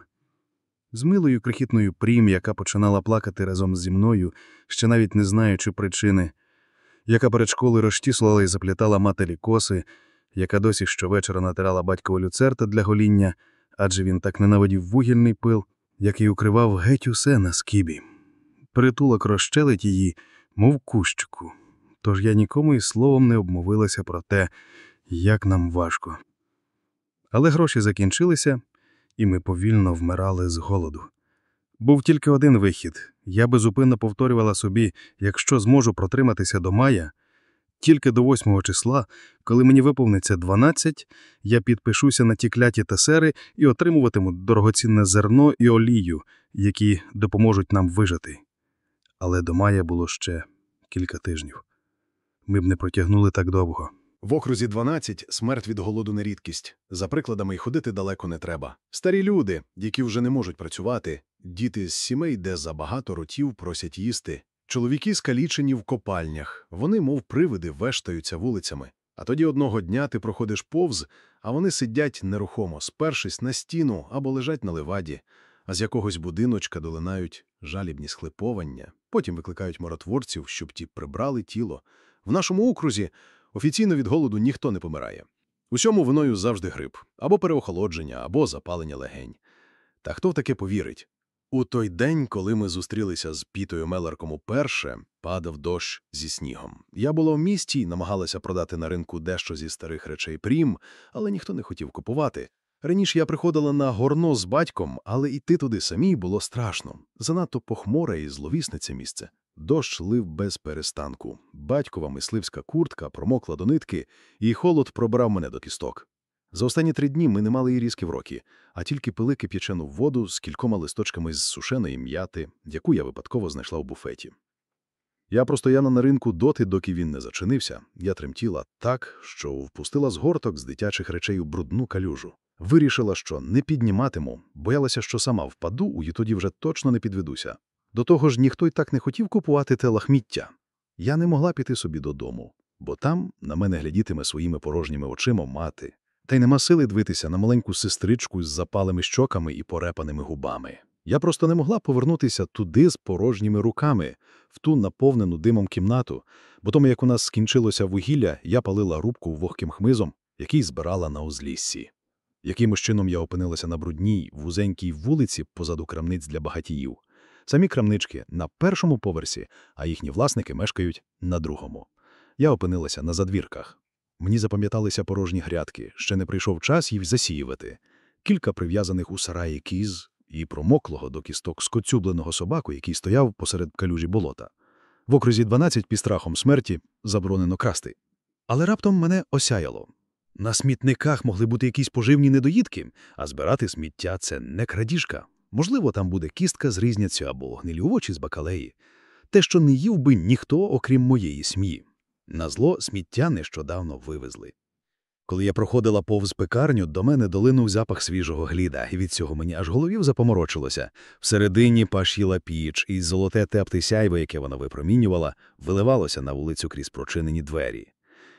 З милою крихітною прім, яка починала плакати разом зі мною, ще навіть не знаючи причини, яка перед школою розтіслала і заплітала матері коси, яка досі щовечора натирала батькову люцерта для гоління, адже він так ненавидів вугільний пил, який укривав геть усе на скібі. Притулок розщелить її, мов кущику. Тож я нікому і словом не обмовилася про те, як нам важко. Але гроші закінчилися, і ми повільно вмирали з голоду. Був тільки один вихід. Я безупинно повторювала собі, якщо зможу протриматися до мая, тільки до восьмого числа, коли мені виповниться 12, я підпишуся на ті кляті тесери і отримуватиму дорогоцінне зерно і олію, які допоможуть нам вижити. Але до мая було ще кілька тижнів. Ми б не протягнули так довго. В окрузі 12 смерть від голоду не рідкість. За прикладами й ходити далеко не треба. Старі люди, які вже не можуть працювати, діти з сімей, де забагато ротів просять їсти, чоловіки скалічені в копальнях, вони, мов привиди, вештаються вулицями. А тоді одного дня ти проходиш повз, а вони сидять нерухомо, спершись на стіну або лежать на леваді, а з якогось будиночка долинають жалібні схлиповання, потім викликають миротворців, щоб ті прибрали тіло. В нашому окрузі Офіційно від голоду ніхто не помирає. Усьому виною завжди грип, або переохолодження, або запалення легень. Та хто в таке повірить? У той день, коли ми зустрілися з Пітою Меларком уперше, падав дощ зі снігом. Я була в місті й намагалася продати на ринку дещо зі старих речей прім, але ніхто не хотів купувати. Раніше я приходила на горно з батьком, але йти туди самій було страшно. Занадто похмуре і зловісне це місце. Дощ лив без перестанку. Батькова мисливська куртка промокла до нитки, і холод пробрав мене до кісток. За останні три дні ми не мали і різки в роки, а тільки пили кип'ячену воду з кількома листочками з сушеної м'яти, яку я випадково знайшла у буфеті. Я простояла на ринку доти, доки він не зачинився. Я тремтіла так, що впустила з горток з дитячих речей у брудну калюжу. Вирішила, що не підніматиму, боялася, що сама впаду, і тоді вже точно не підведуся. До того ж, ніхто й так не хотів купувати те лахміття. Я не могла піти собі додому, бо там на мене глядітиме своїми порожніми очима мати. Та й нема сили дивитися на маленьку сестричку з запалими щоками і порепаними губами. Я просто не могла повернутися туди з порожніми руками, в ту наповнену димом кімнату, бо тому, як у нас скінчилося вугілля, я палила рубку вогким хмизом, який збирала на узліссі. Якимось чином я опинилася на брудній, вузенькій вулиці позаду крамниць для багатіїв. Самі крамнички на першому поверсі, а їхні власники мешкають на другому. Я опинилася на задвірках. Мені запам'яталися порожні грядки, ще не прийшов час їх засіювати. Кілька прив'язаних у сараї кіз і промоклого до кісток скоцюбленого собаку, який стояв посеред калюжі болота. В окрузі 12 під страхом смерті заборонено красти. Але раптом мене осяяло. На смітниках могли бути якісь поживні недоїдки, а збирати сміття це не крадіжка. Можливо, там буде кістка з різняцю або гнилі овочі з бакалеї. Те, що не їв би ніхто, окрім моєї сім'ї. Назло сміття нещодавно вивезли. Коли я проходила повз пекарню, до мене долинув запах свіжого гліда, і від цього мені аж головів запоморочилося. Всередині пашіла піч, і золоте тепте сяйво, яке вона випромінювала, виливалося на вулицю крізь прочинені двері.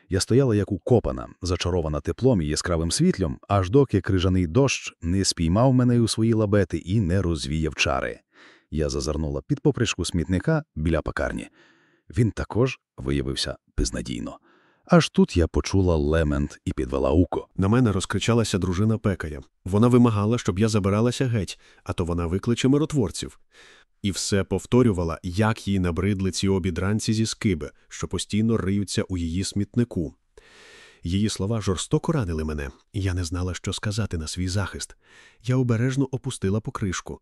Я стояла як укопана, зачарована теплом і яскравим світлом, аж доки крижаний дощ не спіймав мене у свої лабети і не розвіяв чари. Я зазирнула під попришку смітника біля пекарні. Він також виявився безнадійно. Аж тут я почула лемент і підвела уко. На мене розкричалася дружина пекаря. Вона вимагала, щоб я забиралася геть, а то вона викличе миротворців. І все повторювала, як їй набридли ці обідранці зі скиби, що постійно риються у її смітнику. Її слова жорстоко ранили мене, і я не знала, що сказати на свій захист. Я обережно опустила покришку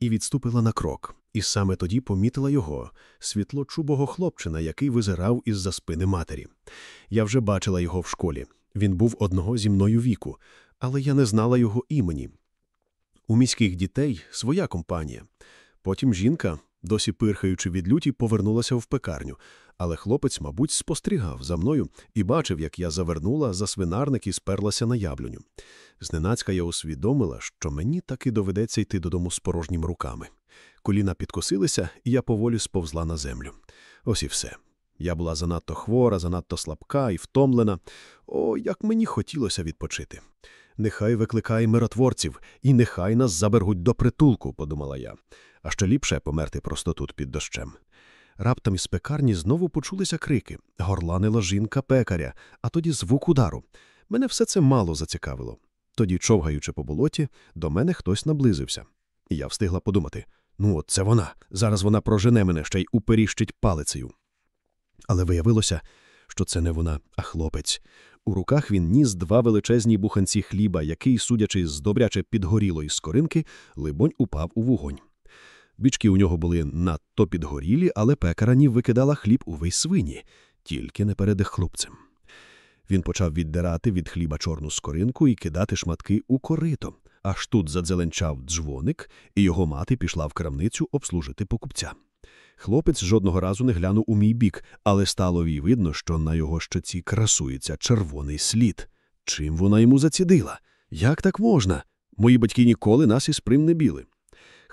і відступила на крок, і саме тоді помітила його, світло-чубого хлопчина, який визирав із-за спини матері. Я вже бачила його в школі. Він був одного зі мною віку, але я не знала його імені. У міських дітей своя компанія. Потім жінка, досі пирхаючи від люті, повернулася в пекарню, але хлопець, мабуть, спостерігав за мною і бачив, як я завернула за свинарник і сперлася на яблуню. Зненацька я усвідомила, що мені таки доведеться йти додому з порожніми руками. Коліна підкосилися, і я поволі сповзла на землю. Ось і все. Я була занадто хвора, занадто слабка і втомлена. О, як мені хотілося відпочити. Нехай викликає миротворців, і нехай нас заберуть до притулку, подумала я. А ще ліпше померти просто тут під дощем. Раптом із пекарні знову почулися крики, горланила жінка пекаря, а тоді звук удару. Мене все це мало зацікавило. Тоді, човгаючи по болоті, до мене хтось наблизився. І я встигла подумати ну, от це вона. Зараз вона прожене мене ще й уперіщить палицею. Але виявилося, що це не вона, а хлопець. У руках він ніс два величезні буханці хліба, який, судячи з добряче підгорілої скоринки, либонь упав у вогонь. Бічки у нього були надто підгорілі, але пекарані викидала хліб увесь свині, тільки не перед хлопцем. Він почав віддирати від хліба чорну скоринку і кидати шматки у корито. Аж тут задзеленчав дзвоник, і його мати пішла в крамницю обслужити покупця. Хлопець жодного разу не глянув у мій бік, але стало їй видно, що на його щоці красується червоний слід. Чим вона йому зацідила? Як так можна? Мої батьки ніколи нас із прим не біли.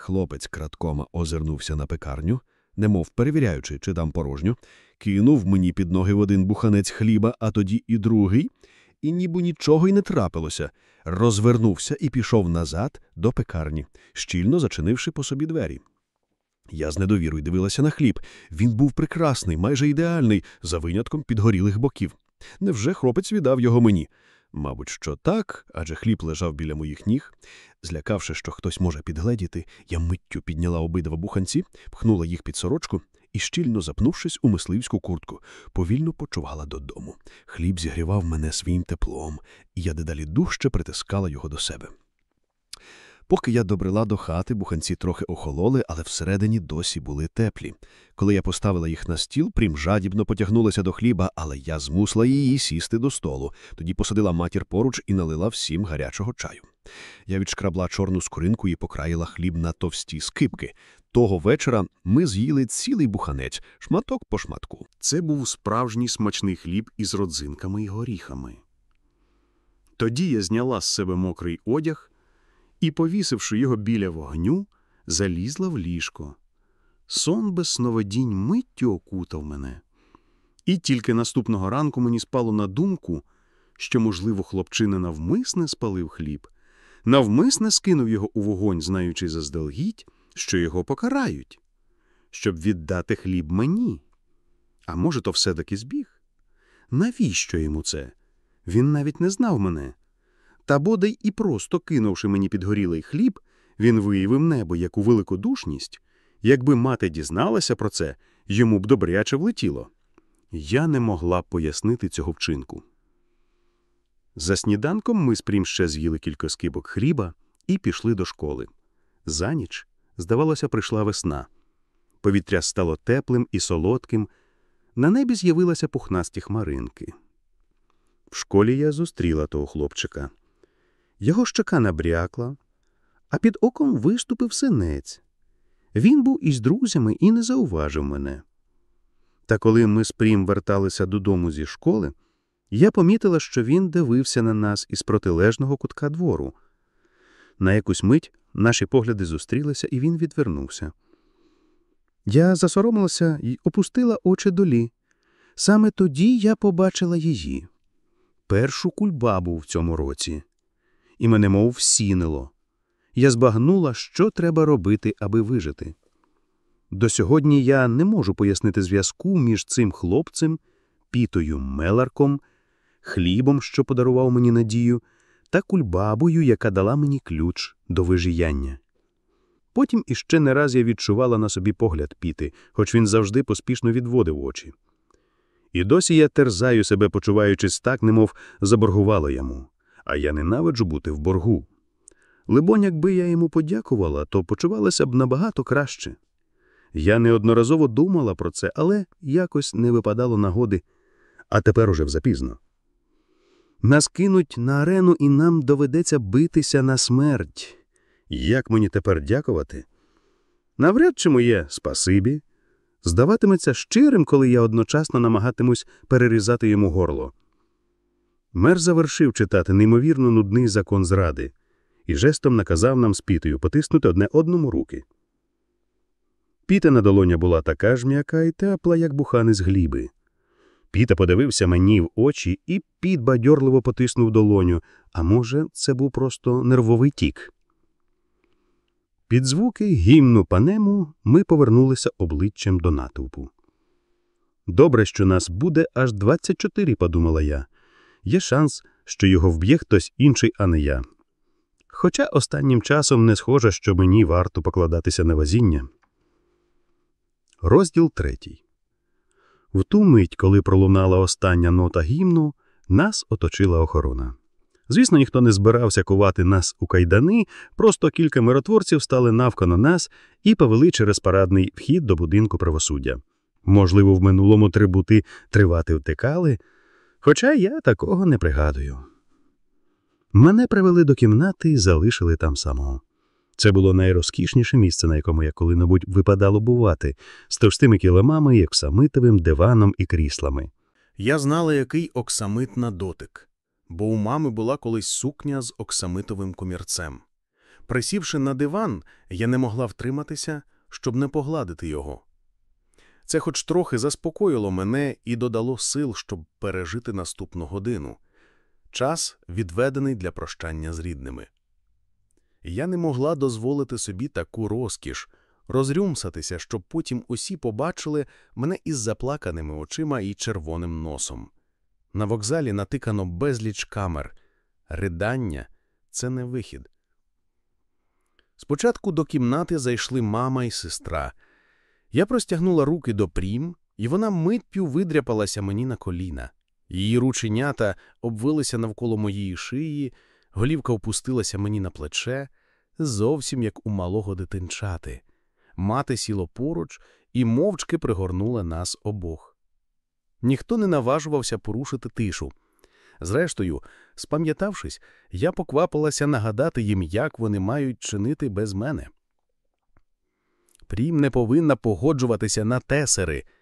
Хлопець краткома озирнувся на пекарню, немов перевіряючи, чи дам порожню, кинув мені під ноги в один буханець хліба, а тоді і другий, і ніби нічого й не трапилося, розвернувся і пішов назад до пекарні, щільно зачинивши по собі двері. Я з недовірою дивилася на хліб. Він був прекрасний, майже ідеальний, за винятком підгорілих боків. Невже хлопець віддав його мені? Мабуть, що так, адже хліб лежав біля моїх ніг. Злякавши, що хтось може підгледіти, я миттю підняла обидва буханці, пхнула їх під сорочку і, щільно запнувшись у мисливську куртку, повільно почувала додому. Хліб зігрівав мене своїм теплом, і я дедалі дужче притискала його до себе. Поки я добрела до хати, буханці трохи охололи, але всередині досі були теплі. Коли я поставила їх на стіл, прім жадібно потягнулася до хліба, але я змусила її сісти до столу. Тоді посадила матір поруч і налила всім гарячого чаю. Я відшкрабла чорну скоринку і покраїла хліб на товсті скипки. Того вечора ми з'їли цілий буханець, шматок по шматку. Це був справжній смачний хліб із родзинками і горіхами. Тоді я зняла з себе мокрий одяг і, повісивши його біля вогню, залізла в ліжко. Сон без сновидінь миттю окутав мене. І тільки наступного ранку мені спало на думку, що, можливо, хлопчина навмисне спалив хліб, навмисне скинув його у вогонь, знаючи заздалегідь, що його покарають, щоб віддати хліб мені. А може, то все-таки збіг? Навіщо йому це? Він навіть не знав мене. Та бодай і просто кинувши мені підгорілий хліб, він виявив небо яку великодушність. Якби мати дізналася про це, йому б добряче влетіло. Я не могла б пояснити цього вчинку. За сніданком ми з Прім ще з'їли кілька скибок хліба і пішли до школи. За ніч, здавалося, прийшла весна. Повітря стало теплим і солодким, на небі з'явилися пухнасті хмаринки. В школі я зустріла того хлопчика. Його щока набрякла, а під оком виступив синець. Він був із друзями і не зауважив мене. Та коли ми з Прім верталися додому зі школи, я помітила, що він дивився на нас із протилежного кутка двору. На якусь мить наші погляди зустрілися, і він відвернувся. Я засоромилася і опустила очі долі. Саме тоді я побачила її першу кульбабу в цьому році, і мене мов всінило. Я збагнула, що треба робити, аби вижити. До сьогодні я не можу пояснити зв'язку між цим хлопцем, пітою Меларком, хлібом, що подарував мені надію, та кульбабою, яка дала мені ключ до вижияння. Потім іще не раз я відчувала на собі погляд піти, хоч він завжди поспішно відводив очі. І досі я терзаю себе, почуваючись так, немов заборгувала йому, а я ненавиджу бути в боргу. Либонь, якби я йому подякувала, то почувалася б набагато краще. Я неодноразово думала про це, але якось не випадало нагоди, а тепер уже взапізно. Нас кинуть на арену, і нам доведеться битися на смерть. Як мені тепер дякувати? Навряд чи моє спасибі здаватиметься щирим, коли я одночасно намагатимусь перерізати йому горло. Мер завершив читати неймовірно нудний закон зради і жестом наказав нам з пітою потиснути одне одному руки. Пітина долоня була така ж м'яка і тепла, як бухани з гліби. Піта подивився мені в очі і підбадьорливо потиснув долоню, а може, це був просто нервовий тік. Під звуки гімну панему ми повернулися обличчям до натовпу. Добре, що нас буде аж 24, подумала я. Є шанс, що його вб'є хтось інший, а не я. Хоча останнім часом не схоже, що мені варто покладатися на вазіння. Розділ третій. В ту мить, коли пролунала остання нота гімну, нас оточила охорона. Звісно, ніхто не збирався кувати нас у кайдани, просто кілька миротворців стали навколо нас і повели через парадний вхід до будинку правосуддя. Можливо, в минулому трибути тривати втекали, хоча я такого не пригадую. Мене привели до кімнати і залишили там самого. Це було найрозкішніше місце, на якому я коли-небудь випадало бувати, з товстими килимами, як самитовим диваном і кріслами. Я знала, який оксамит на дотик, бо у мами була колись сукня з оксамитовим комірцем. Присівши на диван, я не могла втриматися, щоб не погладити його. Це хоч трохи заспокоїло мене і додало сил, щоб пережити наступну годину. Час, відведений для прощання з рідними. Я не могла дозволити собі таку розкіш розрюмсатися, щоб потім усі побачили мене із заплаканими очима і червоним носом. На вокзалі натикано безліч камер. Ридання це не вихід. Спочатку до кімнати зайшли мама і сестра. Я простягнула руки до прім, і вона миттю видряпалася мені на коліна. Її рученята обвилися навколо моєї шиї, голівка опустилася мені на плече. зовсім як у малого дитинчати. Мати сіло поруч і мовчки пригорнула нас обох. Ніхто не наважувався порушити тишу. Зрештою, спам'ятавшись, я поквапилася нагадати їм, як вони мають чинити без мене. Прім не повинна погоджуватися на тесери –